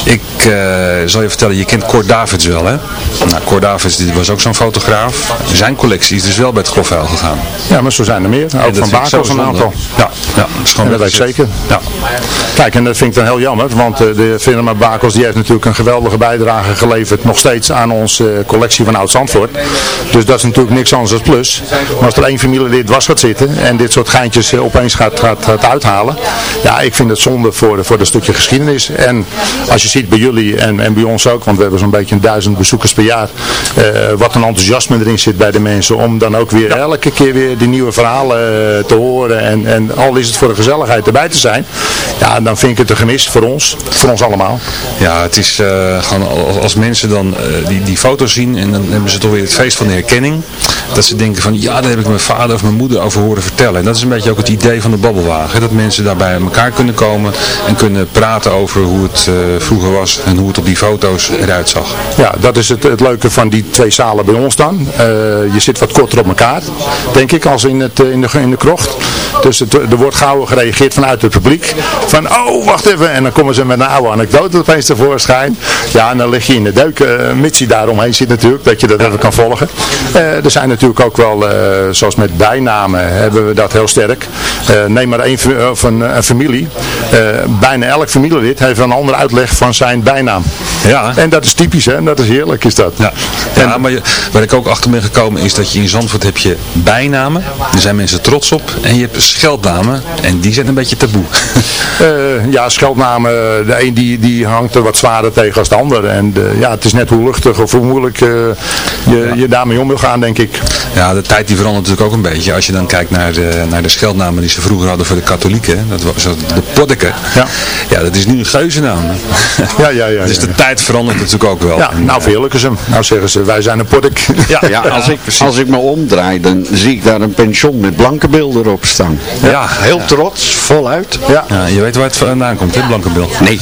Ik eh, zal je vertellen, je kent Cor Davids wel hè? Nou, Cor Davids die was ook zo'n fotograaf. Zijn collectie is dus wel bij het profiel gegaan. Ja, maar zo zijn er meer. Ook van Bakels een aantal. Ja, ja, dat is gewoon En dat weet zeker. Ja. Kijk, en dat vind ik dan heel jammer, want eh, de firma Bakels die heeft natuurlijk een geweldige bijdrage geleverd, nog steeds aan onze eh, collectie van Oud-Zandvoort. Dus dat is natuurlijk niks anders dan plus. Maar als er één familielid was gaat zitten en dit soort geintjes opeens gaat, gaat, gaat uithalen, ja, ik vind het zonde voor, voor dat stukje geschiedenis. En als je ziet bij jullie en, en bij ons ook, want we hebben zo'n beetje duizend bezoekers per jaar, eh, wat een enthousiasme erin zit bij de mensen om dan ook weer elke keer weer die nieuwe verhalen eh, te horen en, en al is het voor de gezelligheid erbij te zijn, ja, dan vind ik het een gemis voor ons, voor ons allemaal. Ja, het is eh, gewoon als, als mensen dan die, die foto's zien en dan hebben ze toch weer het feest van de herkenning. Dat ze denken van ja, daar heb ik mijn vader of mijn moeder over horen vertellen. En dat is een beetje ook het idee van de babbelwagen. Dat mensen daarbij bij elkaar kunnen komen en kunnen praten over hoe het eh, vroeger was en hoe het op die foto's eruit zag. Ja, dat is het, het leuke van die twee zalen bij ons dan. Eh, je zit wat korter op elkaar, denk ik, als in, het, eh, in, de, in de krocht. Dus er wordt gauw gereageerd vanuit het publiek. Van, oh, wacht even. En dan komen ze met een oude anekdote opeens tevoorschijn. Ja, en dan lig je in de deuk, eh, mits je daaromheen zit natuurlijk, dat je dat even kan volgen. Er zijn natuurlijk ook wel, zoals met bijnamen, hebben we dat heel sterk. Neem maar één, of een, een familie. Bijna elk familielid heeft een andere uitleg van zijn bijnaam. Ja. En dat is typisch, hè? En dat is heerlijk, is dat. Ja, ja maar je, waar ik ook achter ben gekomen is dat je in Zandvoort heb je bijnamen. Daar zijn mensen trots op. En je hebt scheldnamen. En die zijn een beetje taboe. Eh, ja, scheldnamen, de een die, die hangt er wat zwaarder tegen als de ander. En eh, ja, het is net hoe luchtig of hoe moeilijk eh, je, je daarmee om wil gaan, denk ik. Ja, de tijd die verandert natuurlijk ook een beetje. Als je dan kijkt naar de, naar de scheldnamen die ze vroeger hadden voor de katholieken. Dat was de poddeke. Ja. ja, dat is nu een geuzennaam. Ja, ja, ja. Dus ja. de tijd verandert natuurlijk ook wel. Ja, nou verheerlijken ze hem. Nou zeggen ze, wij zijn een pottek. Ja, Ja, als ik, als ik me omdraai, dan zie ik daar een pension met blanke beelden erop staan. Ja. Heel trots, voluit. Ja. Ja, je weet waar het vandaan komt, hè, Blankenbil? Nee.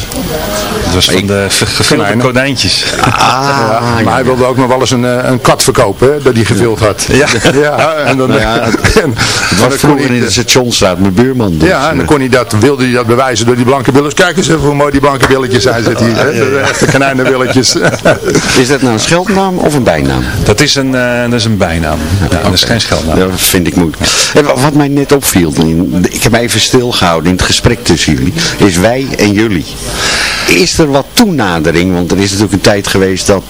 Het was van de ge- gevulde konijntjes. Ah, Ja, maar hij wilde ook nog wel eens een, eh, een kat verkopen, hè, dat hij gevild had. Ja. ja en dan, Nou ja, het- en, Het dan was vroeger in de stationsstraat, mijn buurman. dus, Ja, en dan eh, kon hij dat, wilde hij dat bewijzen door die blanke billetjes. Kijk eens even hoe mooi die blanke billetjes zijn, zit hier. hè, De echte. Is dat nou een scheldnaam of een bijnaam? Dat is een, eh, dat is een bijnaam. Ja, Dat is geen scheldnaam. Dat vind ik moeilijk. En wat mij net opviel, in- ik heb even stilgehouden in het gesprek tussen jullie, is wij en jullie. Is er wat toenadering, want er is natuurlijk een tijd geweest dat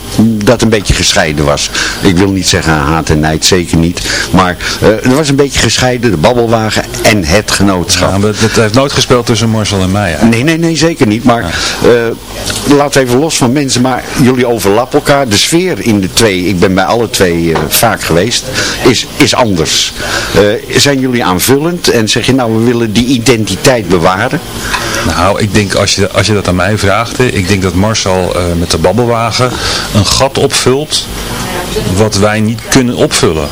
dat een beetje gescheiden was. Ik wil niet zeggen haat en nijd, zeker niet. Maar eh, er was een beetje gescheiden, de babbelwagen en het genootschap. Ja, het heeft nooit gespeeld tussen Marcel en mij. hè. Nee, nee, nee, zeker niet. Maar eh we even los van mensen. Maar jullie overlappen elkaar. De sfeer in de twee, ik ben bij alle twee eh, vaak geweest, is, is anders. Eh, zijn jullie aanvullend en zeg je nou, we willen die identiteit bewaren? Nou, ik denk als je, als je dat aan mij vraagt, ik denk dat Marcel eh, met de babbelwagen een gat opvult wat wij niet kunnen opvullen.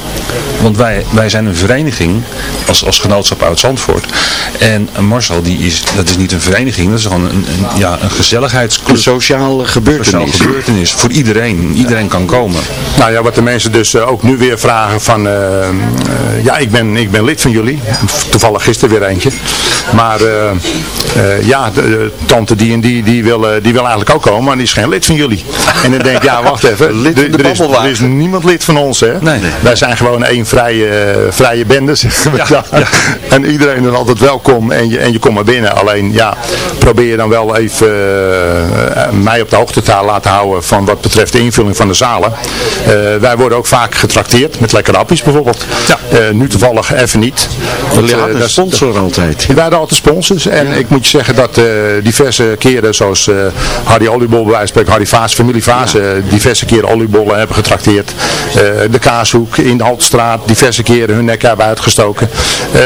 Want wij, wij zijn een vereniging als, als genootschap uit Zandvoort. En Marcel, die is, dat is niet een vereniging, dat is gewoon een, een, ja, een gezelligheidsclub. Een sociale gebeurtenis. Sociale gebeurtenis. Voor iedereen. Iedereen kan komen. Nou ja, wat de mensen dus eh, ook nu weer vragen van, eh, eh, ja, ik ben, ik ben lid van jullie. Toevallig gisteren weer eentje. Maar eh, eh, ja, de, de tante die en die, die wil, eh, die wil eigenlijk ook komen, maar die is geen lid van jullie. En dan denk ik, ja, wacht even. Lid de er, is, er is niemand lid van ons, hè. Nee. Wij zijn gewoon één vrije, eh, vrije bende, zeggen we Ja, ja. En iedereen is altijd welkom en je, en je komt maar binnen. Alleen, ja, probeer je dan wel even eh, mij op de hoogte te laten houden van wat betreft de invulling van de zalen. Eh, wij worden ook vaak getrakteerd met lekkere hapjes bijvoorbeeld. Ja. Eh, nu toevallig even niet. Dat een is- sponsor altijd. wij hadden altijd sponsors en ik moet je zeggen dat eh, diverse keren zoals eh Harry Oliebol bij wijze van spreken, Harry Vaas, familie Vaas, diverse keren oliebollen hebben getrakteerd. Eh, de Kaashoek in de Haltstraat, diverse keren hun nek hebben uitgestoken. Eh,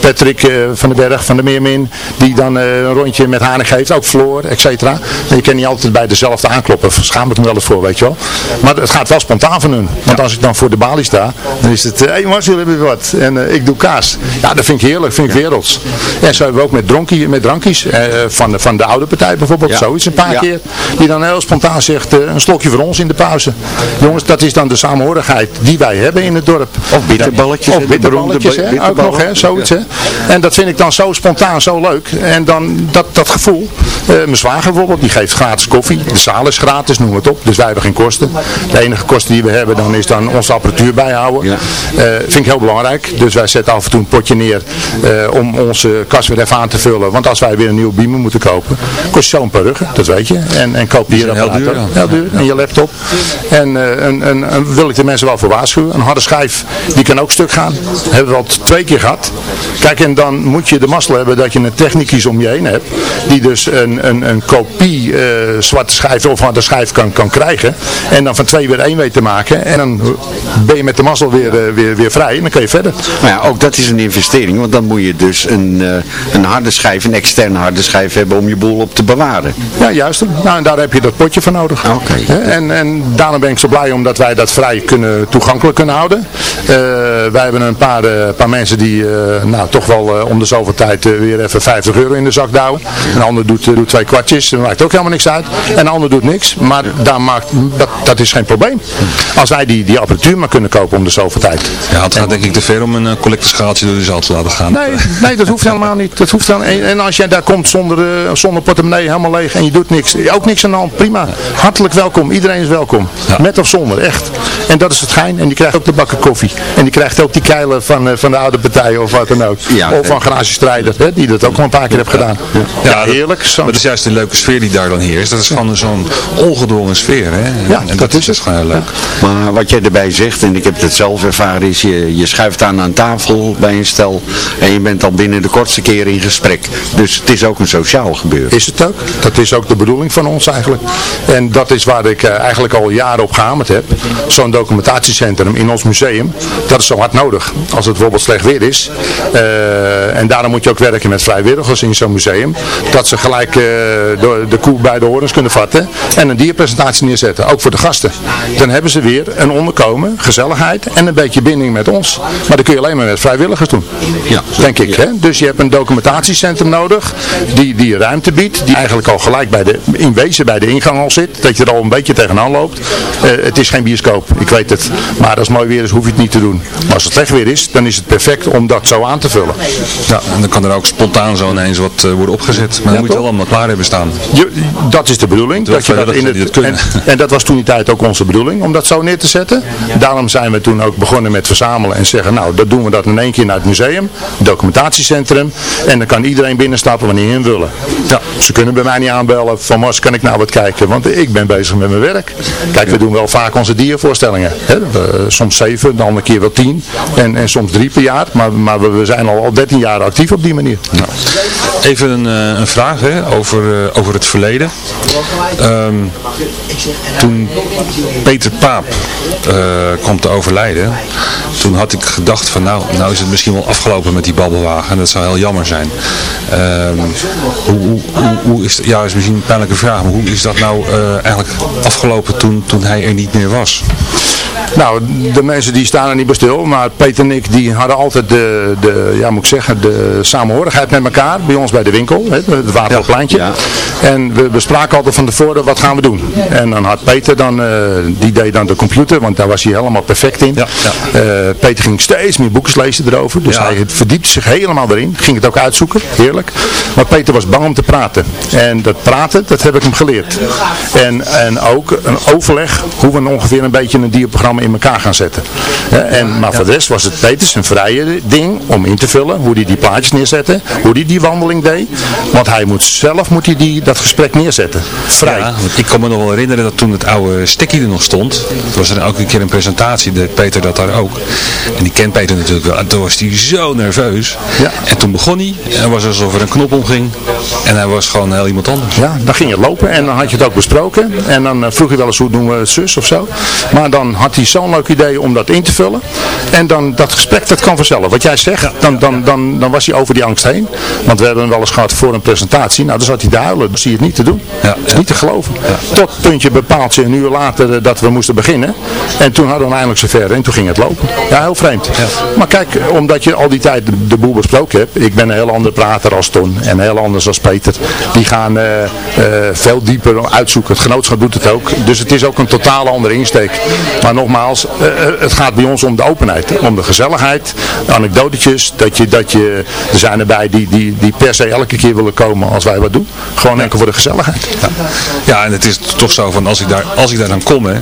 Patrick eh, van den Berg van de Meermin, die dan eh, een rondje met Hanen geeft, ook Floor, et cetera. Je kan niet altijd bij dezelfde aankloppen, schaam ik me wel eens voor, weet je wel. Maar het gaat wel spontaan van hun. Want als ik dan voor de balie sta, dan is het, hé hey Marcel, heb je wat? En ik doe kaas. Ja, dat vind ik heerlijk, vind ik werelds. En zo hebben we ook met, dronkie, met drankies, van, de, van de oude partij bijvoorbeeld, Ja. zoiets een paar Ja. keer. Die dan heel spontaan zegt, een slokje voor ons in de pauze. Jongens, dat is dan de samenhorigheid die wij hebben in het dorp. Of bitterballetjes, Of bitterballetjes, hè, ook nog, hè, zoiets, hè. En dat vind ik dan zo spontaan, zo leuk. En dan dat, dat gevoel. Eh, mijn zwager bijvoorbeeld, die geeft gratis koffie. De zaal is gratis, noem het op. Dus wij hebben geen kosten. De enige kosten die we hebben, dan is dan onze apparatuur bijhouden. Ja. Eh, vind ik heel belangrijk. Dus wij zetten af en toe een potje neer eh, om onze kas weer even aan te vullen. Want als wij weer een nieuwe beamer moeten kopen, kost je zo een paar ruggen, dat weet je. En, en koop Die hier zijn heel duur, ja. Heel duur. En je laptop. En, en, en, en wil ik de mensen wel voor waarschuwen. Een harde schijf, die kan ook stuk gaan. Hebben we al twee keer gehad. Kijk, en dan moet je de mazzel hebben dat je een technicus om je heen hebt. Die dus een, een, een kopie eh, zwarte schijf of harde schijf kan, kan krijgen. En dan van twee weer één weet te maken. En dan ben je met de mazzel weer, eh, weer, weer vrij. En dan kun je verder. Maar ja, ook dat is een investering, want dan moet je dus een, eh, een harde schijf, een externe harde schijf hebben om je boel op te bewaren. Ja, juist. Nou, en daar heb je dat potje voor nodig. Oké. Hè, En, en daarom ben ik zo blij omdat wij dat vrij kunnen, toegankelijk kunnen houden. Eh, wij hebben een paar, eh, paar mensen die eh, nou, toch wel om de zoveel tijd weer even 50 euro in de zak douwen. Een ander doet, doet twee kwartjes, dat maakt ook helemaal niks uit. En een ander doet niks, maar daar maakt, dat, dat is geen probleem. Als wij die, die apparatuur maar kunnen kopen om de zoveel tijd. Ja, het gaat denk ik te ver om een collecteschaaltje door de zaal te laten gaan. Nee, nee, dat hoeft helemaal niet. Dat hoeft helemaal, en, en als jij daar komt zonder, zonder portemonnee, helemaal leeg en je doet niks, ook niks aan de hand, prima. Hartelijk welkom, iedereen is welkom. Ja. Met of zonder, echt. En dat is het gein. En die krijgt ook de bakken koffie. En die krijgt ook die keilen van, eh, van de oude partij of wat dan ook. Ja, of van Garage Strijder, hè, die dat ook al een paar keer heeft gedaan. Ja, heerlijk. Zo. Maar dat is juist de leuke sfeer die daar dan heerst. Dat is gewoon zo'n ongedwongen sfeer. Hè? Ja, en dat is het. gewoon heel leuk. Maar wat jij erbij zegt, en ik heb het zelf ervaren, is je, je schuift aan aan tafel bij een stel en je bent al binnen de kortste keer in gesprek. Dus het is ook een sociaal gebeuren. Is het ook. Dat is ook de bedoeling van ons eigenlijk. En dat is waar ik eh, eigenlijk al jaren op gehamerd heb. Zo'n documentatiecentrum. In ons museum, dat is zo hard nodig. Als het bijvoorbeeld slecht weer is, eh, en daarom moet je ook werken met vrijwilligers in zo'n museum, dat ze gelijk eh, de, de koe bij de horens kunnen vatten en een dierpresentatie neerzetten, ook voor de gasten. Dan hebben ze weer een onderkomen, gezelligheid en een beetje binding met ons. Maar dat kun je alleen maar met vrijwilligers doen, Ja. denk ik. Hè? Dus je hebt een documentatiecentrum nodig, die, die ruimte biedt, die eigenlijk al gelijk bij de, in wezen bij de ingang al zit, dat je er al een beetje tegenaan loopt. Eh, het is geen bioscoop, ik weet het. Maar als het mooi weer is, hoef je het niet te doen. Maar als het slecht weer is, dan is het perfect om dat zo aan te vullen. Ja, en dan kan er ook spontaan zo ineens wat eh, worden opgezet. Maar dan moet je wel allemaal klaar hebben staan. Je, dat is de bedoeling. Dat Dat je dat in het, dat en, en dat was toen die tijd ook onze bedoeling, om dat zo neer te zetten. Daarom zijn we toen ook begonnen met verzamelen en zeggen, nou, dat doen we dat in één keer naar het museum, documentatiecentrum. En dan kan iedereen binnenstappen wanneer hij willen. Ja, ze kunnen bij mij niet aanbellen van, Mars, kan ik nou wat kijken? Want ik ben bezig met mijn werk. Kijk, we doen wel vaak onze diervoorstellingen. Hè? We- soms zeven, de andere keer wel tien. En, en soms drie per jaar. Maar, maar we, zijn al, al 13 jaar actief op die manier. Even een, eh, een vraag hè, over, eh, over het verleden. Ehm, toen Peter Paap eh, kwam te overlijden, toen had ik gedacht van nou, nou is het misschien wel afgelopen met die babbelwagen. En dat zou heel jammer zijn. Ehm, hoe, hoe, hoe, is, ja, is misschien een pijnlijke vraag, maar hoe is dat nou eh, eigenlijk afgelopen toen, toen hij er niet meer was? Nou, de mensen die staan er niet bij stil, maar Peter en ik die hadden altijd de, de ja moet ik zeggen, de samenhorigheid met elkaar bij ons bij de winkel, hè, het Waterpleintje. En we bespraken altijd van tevoren, wat gaan we doen? En dan had Peter dan, eh, die deed dan de computer, want daar was hij helemaal perfect in. Eh, Peter ging steeds meer boekjes lezen erover, dus hij verdiepte zich helemaal erin, ging het ook uitzoeken, heerlijk. Maar Peter was bang om te praten. En dat praten, dat heb ik hem geleerd. En, en ook een overleg, hoe we ongeveer een beetje een dierprogramma in elkaar gaan zetten. En, maar voor de rest was het Peters een vrije ding om in te vullen, hoe hij die plaatjes neerzette, hoe hij die wandeling deed. Want hij moet zelf moet hij die, dat gesprek neerzetten. Vrij. Ja, want ik kan me nog wel herinneren dat toen het oude stikkie er nog stond, toen was er ook een keer een presentatie, deed Peter dat daar ook. En die kent Peter natuurlijk wel. En toen was hij zo nerveus. En toen begon hij, en was alsof er een knop omging. En hij was gewoon heel iemand anders. Ja, dan ging het lopen en dan had je het ook besproken. En dan eh, vroeg je wel eens hoe doen we het zus of zo. Maar dan had hij zo'n leuk idee om dat in te vullen. En dan dat gesprek, dat kan vanzelf. Wat jij zegt, dan, dan, dan, dan was hij over die angst heen. Want we hebben hem wel eens gehad voor een presentatie. Nou, dan zat hij te huilen. Dan zie je het niet te doen. Dat is niet te geloven. Tot puntje bepaald een uur later eh, dat we moesten beginnen. En toen hadden we eindelijk zover en toen ging het lopen. Ja, heel vreemd. Maar kijk, eh, omdat je al die tijd de, de boel besproken hebt. Ik ben een heel andere prater als Ton. En heel anders als Peter. Die gaan eh, veel dieper uitzoeken. Het genootschap doet het ook. Dus het is ook een totaal andere insteek. Maar nogmaals, eh, eh, het gaat bij ons om de openheid. Om de gezelligheid. Anekdotetjes. Dat je, dat je, er zijn erbij die, die, die per se elke keer willen komen als wij wat doen. Gewoon enkel voor de gezelligheid. Ja, en het is toch zo van als ik daar, als ik daar dan kom, hè,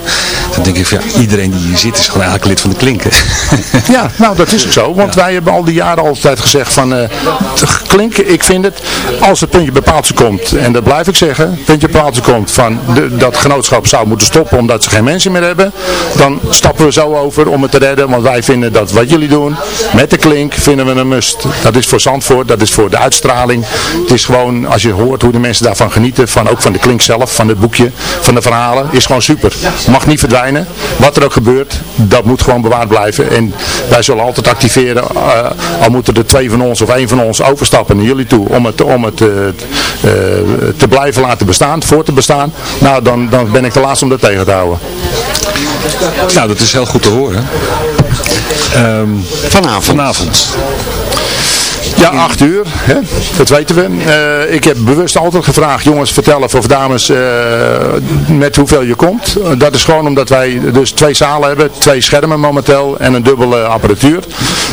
dan denk ik van ja, iedereen die hier zit is gewoon eigenlijk lid van de klinken. Ja, nou dat is ook zo. Want wij hebben al die jaren altijd gezegd van eh klinken, ik vind het, als het puntje bepaald komt, en dat blijf ik zeggen, puntje bepaald komt van de, dat genootschap zou moeten stoppen omdat ze geen mensen meer hebben, dan stappen we zo over om het te redden. Want wij vinden dat wat jullie doen met de klink, vinden we een must. Dat is voor Zandvoort, dat is voor de uitstraling. Het is gewoon, als je hoort hoe de mensen daarvan genieten, van, ook van de klink zelf, van het boekje, van de verhalen, is gewoon super. Mag niet verdwijnen. Wat er ook gebeurt, dat moet gewoon bewaard blijven. En wij zullen altijd activeren, eh, al moeten er twee van ons of één van ons overstappen naar jullie toe, om het, om het eh, eh, te blijven laten bestaan, voor te bestaan. Nou, dan, dan ben ik de laatste om dat tegen te houden. Nou, dat is heel goed te horen. Ehm, vanavond. Vanavond. Ja, acht uur, hè? dat weten we. Eh, ik heb bewust altijd gevraagd, jongens vertel even of dames eh, met hoeveel je komt. Dat is gewoon omdat wij dus twee zalen hebben, twee schermen momenteel en een dubbele apparatuur.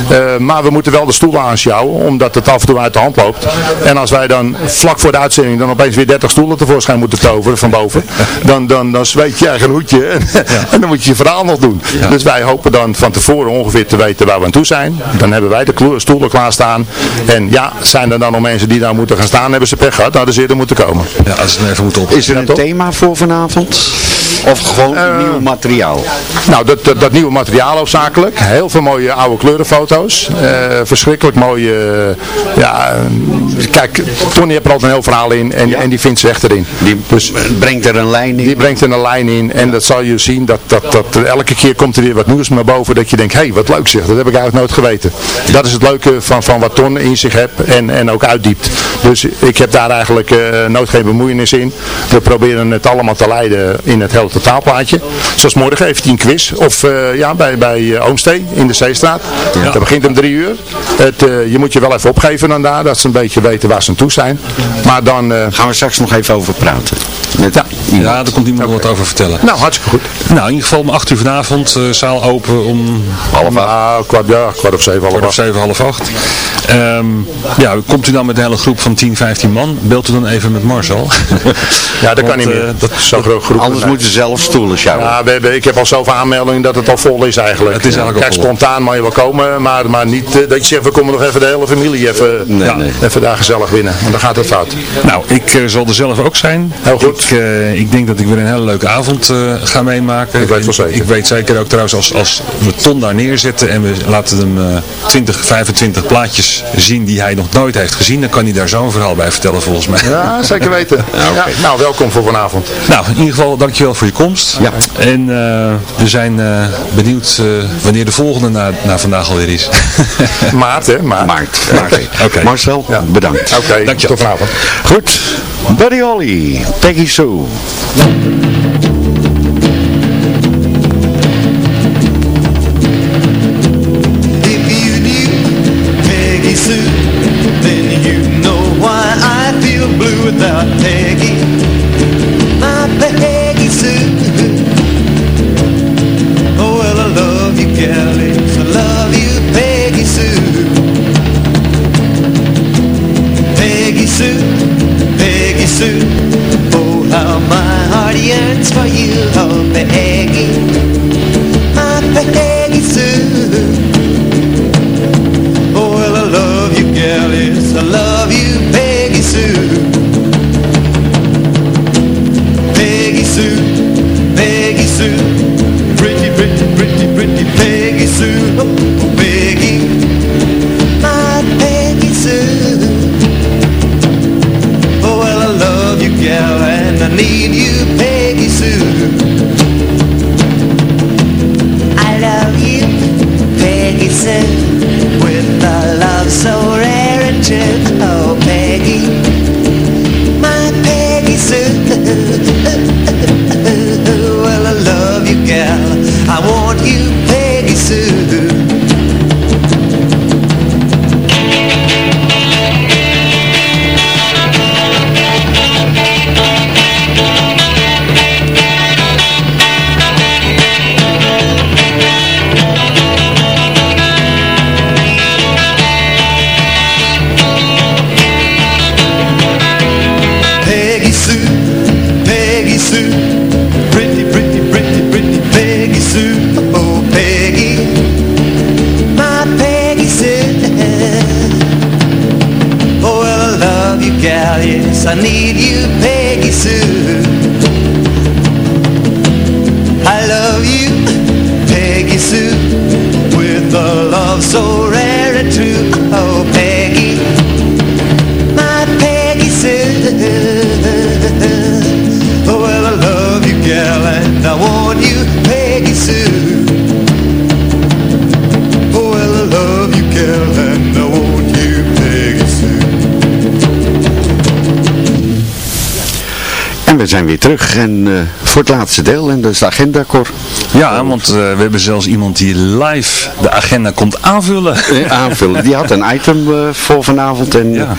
Eh, maar we moeten wel de stoelen aanschouwen, omdat het af en toe uit de hand loopt. En als wij dan vlak voor de uitzending dan opeens weer 30 stoelen tevoorschijn moeten toveren van boven, dan, dan, dan zweet je eigen hoedje en, en dan moet je je verhaal nog doen. Dus wij hopen dan van tevoren ongeveer te weten waar we aan toe zijn. Dan hebben wij de stoelen klaarstaan. En ja, zijn er dan nog mensen die daar moeten gaan staan, hebben ze pech gehad, hadden ze eerder moeten komen. Ja, als het even moet op. Is er een thema voor vanavond? Of gewoon nieuw materiaal? Nou, dat, dat, dat nieuwe materiaal hoofdzakelijk. Heel veel mooie oude kleurenfoto's. Eh, verschrikkelijk mooie, ja, kijk, Tony heeft er altijd een heel verhaal in en, en die vindt zich echt erin. Die dus, brengt er een lijn in. Die brengt er een lijn in en dat zal je zien, dat, dat, dat elke keer komt er weer wat nieuws naar boven dat je denkt, hé, hey, wat leuk zeg, dat heb ik eigenlijk nooit geweten. Dat is het leuke van, van wat Ton in zich heeft en, en ook uitdiept. Dus ik heb daar eigenlijk uh, nooit geen bemoeienis in. We proberen het allemaal te leiden in het hele totaalplaatje. Zoals morgen heeft hij een quiz, of uh, ja, bij, bij uh, Oomstee in de Zeestraat. Ja. Dat begint om drie uur. Het, je moet je wel even opgeven dan daar, dat ze een beetje weten waar ze aan toe zijn. Maar dan... Gaan we straks nog even over praten. Met ja. ja, daar komt iemand okay. wat over vertellen. Nou, hartstikke goed. Nou, in ieder geval om 8 uur vanavond, uh, zaal open om... Half acht. Nou, kwart, ja, kwart of zeven, half kwart of zeven, half acht. Um, ja, komt u dan met een hele groep van 10, 15 man? Belt u dan even met Marcel? ja, dat Want, kan niet meer. Uh, dat is zo'n groep. Anders moeten ze zelf stoelen sjouwen. Ja, we hebben, ik heb al zoveel aanmeldingen dat het al vol is eigenlijk. Het is eigenlijk Kijk, spontaan mag je wel komen, maar, maar niet uh, dat je zegt, we komen nog even de hele familie even, nee, ja, nee. even daar gezellig binnen. Want dan gaat het fout. Nou, ik uh, zal er zelf ook zijn. Heel goed. Ik, uh, ik denk dat ik weer een hele leuke avond uh, ga meemaken. Ik weet wel zeker. Ik weet zeker ook trouwens als, als we Ton daar neerzetten en we laten hem uh, 20, 25 plaatjes zien die hij nog nooit heeft gezien, dan kan hij daar zo'n verhaal bij vertellen volgens mij. Ja, zeker weten. ja, okay. ja, nou, welkom voor vanavond. Nou, in ieder geval dankjewel voor je komst. Ja. En we zijn benieuwd wanneer de volgende na, na vandaag alweer is. maart, hè? Maart. Maart. Oké. Okay. Marcel, ja. bedankt. Oké, okay, tot vanavond. Goed. Buddy Holly, Peggy Sue. Zijn weer terug en uh, voor het laatste deel en dat is de agenda, Cor. Ja, want uh, we hebben zelfs iemand die live de agenda komt aanvullen. Eh, aanvullen. Die had een item uh, voor vanavond en ja.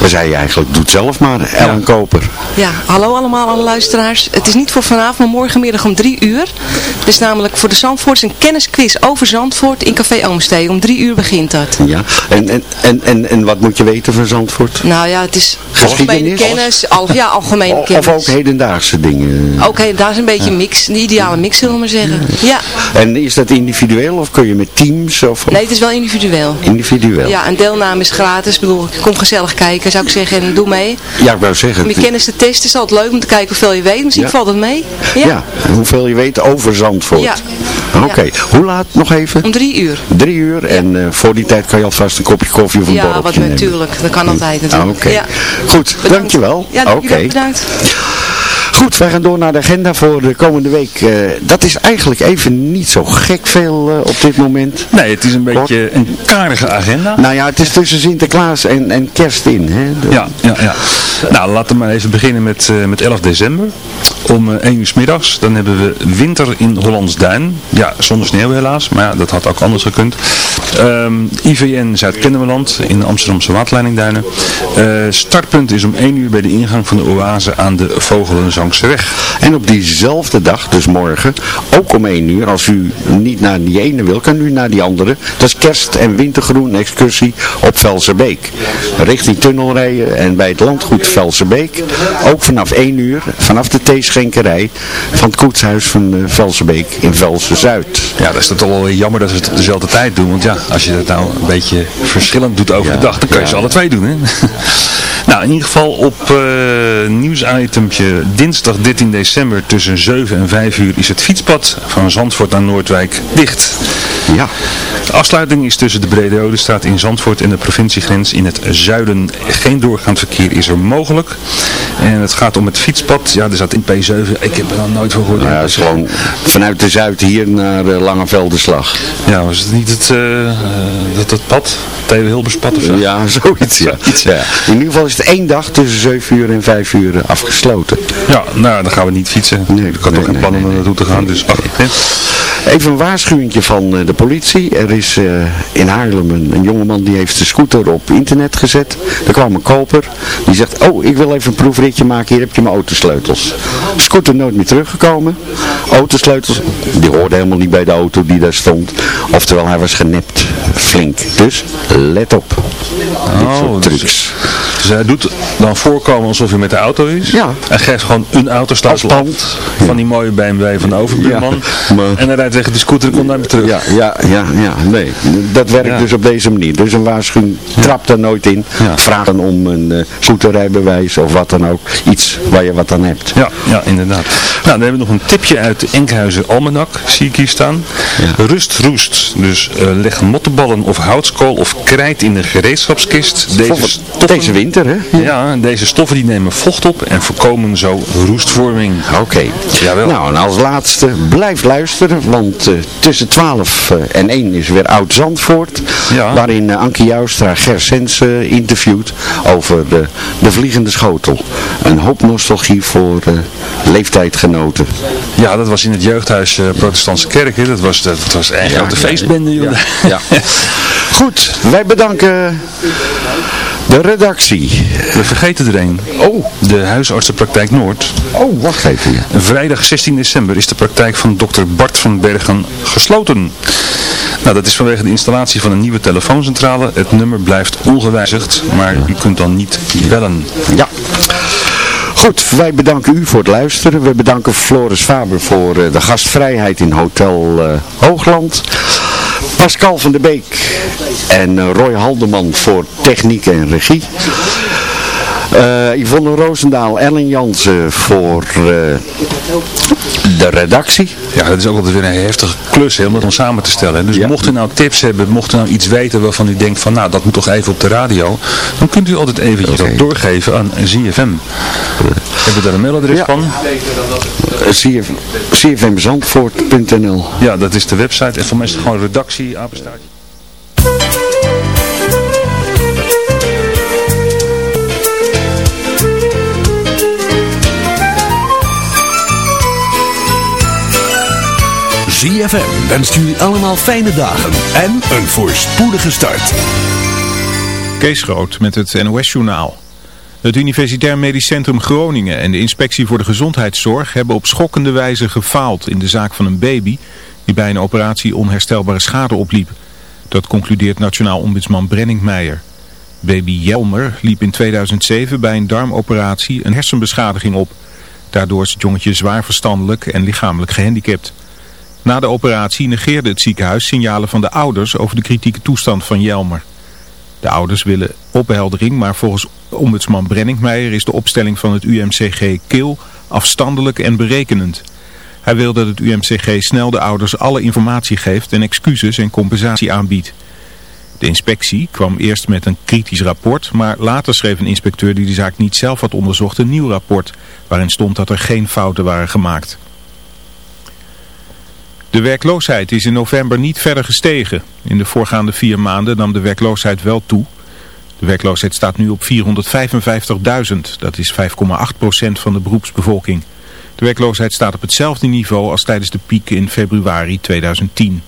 we zeiden eigenlijk, doe het zelf maar, Ellen ja. Koper. Ja, hallo allemaal alle luisteraars. Het is niet voor vanavond, maar morgenmiddag om drie uur. Het is namelijk voor de Zandvoorts een kennisquiz over Zandvoort in Café Oomstee. Om drie uur begint dat. Ja, en, en, en, en, en wat moet je weten van Zandvoort? Nou ja, het is algemene kennis. Al, ja, algemene of, kennis. Of ook hedendaagse dingen. Ook hedendaagse, een beetje mix. Een ideale mix, zullen we maar zeggen. Ja. En is dat individueel of kun je met teams? Of, Nee, het is wel individueel. Individueel. Ja, en deelname is gratis. Ik bedoel, kom gezellig kijken, zou ik zeggen. En doe mee. Ja, ik wou zeggen. Om je kennis te testen is altijd leuk om te kijken hoeveel je weet. Misschien Ja. valt het mee. Ja. Ja. hoeveel je weet over Zandvoort. Ja. Oké, hoe laat nog even? Om drie uur. Drie uur en eh, voor die tijd kan je alvast een kopje koffie of een Ja, borreltje wat natuurlijk. Dat kan altijd Ah, natuurlijk. Oké, Ja. goed, dankjewel. Ja, Oké. bedankt. Goed, wij gaan door naar de agenda voor de komende week. Eh, dat is eigenlijk even niet zo gek veel eh, op dit moment. Nee, het is een beetje een karige agenda. Nou ja, het is tussen Sinterklaas en, en kerst in. Hè? De- Ja, ja, ja. Nou, laten we maar even beginnen met, eh, met 11 december. Om eh, 1 uur 's middags. Dan hebben we winter in Hollandsduin. Ja, zonder sneeuw helaas. Maar ja, dat had ook anders gekund. Ehm, IVN Zuid-Kennemerland in de Amsterdamse waterleidingduinen. Startpunt is om 1 uur bij de ingang van de oase aan de Vogelenzangse En op diezelfde dag, dus morgen, ook om 1 uur, als u niet naar die ene wil, kan u naar die andere. Dat is kerst- en wintergroen excursie op Velserbeek. Richting tunnel rijden en bij het landgoed Velserbeek. Ook vanaf 1 uur, vanaf de theeschenkerij van het koetshuis van eh, Velserbeek in Velsen-Zuid. Ja, dat is toch wel jammer dat ze het dezelfde tijd doen. Want ja, als je dat nou een beetje verschillend doet over de dag, dan kan je ja. ze alle twee doen. Hè? nou, in ieder geval op eh nieuwsitempje dinsdag 13 december tussen 7 en 5 uur is het fietspad van Zandvoort naar Noordwijk dicht. Ja. De afsluiting is tussen de Brede Odestraat in Zandvoort en de provinciegrens in het zuiden. Geen doorgaand verkeer is er mogelijk. En het gaat om het fietspad. Ja, er staat in P7. Ik heb er nog nooit van gehoord. Nou ja, het is gewoon vanuit de Zuid hier naar uh, Langevelderslag. Ja, was het niet het, eh, eh, dat, dat pad? Theo Hilberspad of zo? Ja, zoiets ja. ja. In ieder geval is het één dag tussen 7 uur en 5 uur eh, afgesloten. Ja, nou, dan gaan we niet fietsen. Nee, ik had nee, toch geen nee, plan om nee, naartoe te gaan, dus ach. Even een waarschuwing van eh, de politie. Er is eh, in Haarlem een, een jongeman die heeft zijn scooter op internet gezet. Er kwam een koper. Die zegt, oh ik wil even een proefritje maken. Hier heb je mijn autosleutels. Scooter nooit meer teruggekomen. Autosleutels, die hoorden helemaal niet bij de auto die daar stond. Oftewel hij was genept. Flink. Dus let op. Dit Oh, soort dus- trucs. Dus hij doet dan voorkomen alsof hij met de auto is. Ja. Hij geeft gewoon een pand. van die mooie BMW van de overbuurman. Ja, maar- En rijdt tegen de scooter komt naar me terug. Ja, ja, ja, ja, nee. Dat werkt Ja. dus op deze manier. Dus een waarschuwing, trap daar nooit in. Ja. Vraag dan om een eh scooterrijbewijs of wat dan ook. Iets waar je wat aan hebt. Ja, ja, inderdaad. Nou, dan hebben we nog een tipje uit de Enkhuizen Almanak, zie ik hier staan. Rust roest. Dus eh, leg mottenballen of houtskool of krijt in de gereedschapskist. Deze, Bijvoorbeeld stoffen, Deze winter, hè? ja, deze stoffen die nemen vocht op en voorkomen zo roestvorming. Oké. Jawel. Nou, en als laatste, blijf luisteren, want eh, tussen 12 eh, en 1 is weer Oud Zandvoort. Ja. Waarin eh, Ankie Joustra Ger Sens eh, interviewt over de, de vliegende schotel. Een hoop nostalgie voor eh, leeftijdgenoten. Ja, dat was in het jeugdhuis Protestantse Kerk. Dat was, dat was echt Ja, grote ja, feestbende. joh. Ja. Goed, wij bedanken de redactie. We vergeten er een. Oh, De huisartsenpraktijk Noord. oh, wacht even. Vrijdag 16 december is de praktijk van dokter Bart van Bergen gesloten. Nou, dat is vanwege de installatie van een nieuwe telefooncentrale. Het nummer blijft ongewijzigd, maar u kunt dan niet bellen. Ja. Goed, wij bedanken u voor het luisteren. We bedanken Floris Faber voor eh, de gastvrijheid in Hotel eh, Hoogland. Pascal van der Beek en eh, Roy Haldeman voor techniek en regie. Eh, Yvonne Roosendaal, Ellen Jansen voor eh, de redactie. Ja, dat is ook altijd weer een heftige klus hè, om dat dan samen te stellen. Dus Ja. mocht u nou tips hebben, mocht u nou iets weten waarvan u denkt van nou, dat moet toch even op de radio. Dan kunt u altijd eventjes dat doorgeven aan ZFM. Heb je daar een mailadres Ja. van? CF cfmzandvoort.nl Ja, dat is de website. En voor mij is het gewoon redactie, apenstaartje. ZFM wenst jullie allemaal fijne dagen en een voorspoedige start. Kees Groot met het NOS-journaal. Het Universitair Medisch Centrum Groningen en de Inspectie voor de Gezondheidszorg hebben op schokkende wijze gefaald in de zaak van een baby die bij een operatie onherstelbare schade opliep. Dat concludeert Nationaal Ombudsman Brenning Meijer. Baby Jelmer liep in 2007 bij een darmoperatie een hersenbeschadiging op. Daardoor is het jongetje zwaar verstandelijk en lichamelijk gehandicapt. Na de operatie negeerde het ziekenhuis signalen van de ouders over de kritieke toestand van Jelmer. De ouders willen opheldering, maar volgens ombudsman Brenningmeijer is de opstelling van het UMCG kil, afstandelijk en berekenend. Hij wil dat het UMCG snel de ouders alle informatie geeft en excuses en compensatie aanbiedt. De inspectie kwam eerst met een kritisch rapport, maar later schreef een inspecteur die de zaak niet zelf had onderzocht een nieuw rapport, waarin stond dat er geen fouten waren gemaakt. De werkloosheid is in november niet verder gestegen. In de voorgaande vier maanden nam de werkloosheid wel toe. De werkloosheid staat nu op 455.000, dat is 5,8% van de beroepsbevolking. De werkloosheid staat op hetzelfde niveau als tijdens de piek in februari 2010.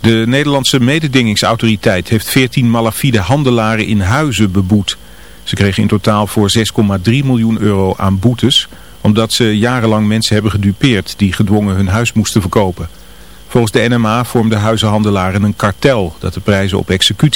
De Nederlandse mededingingsautoriteit heeft 14 malafide handelaren in huizen beboet. Ze kregen in totaal voor 6,3 miljoen euro aan boetes, omdat ze jarenlang mensen hebben gedupeerd die gedwongen hun huis moesten verkopen. Volgens de NMA vormden huizenhandelaren een kartel dat de prijzen op executie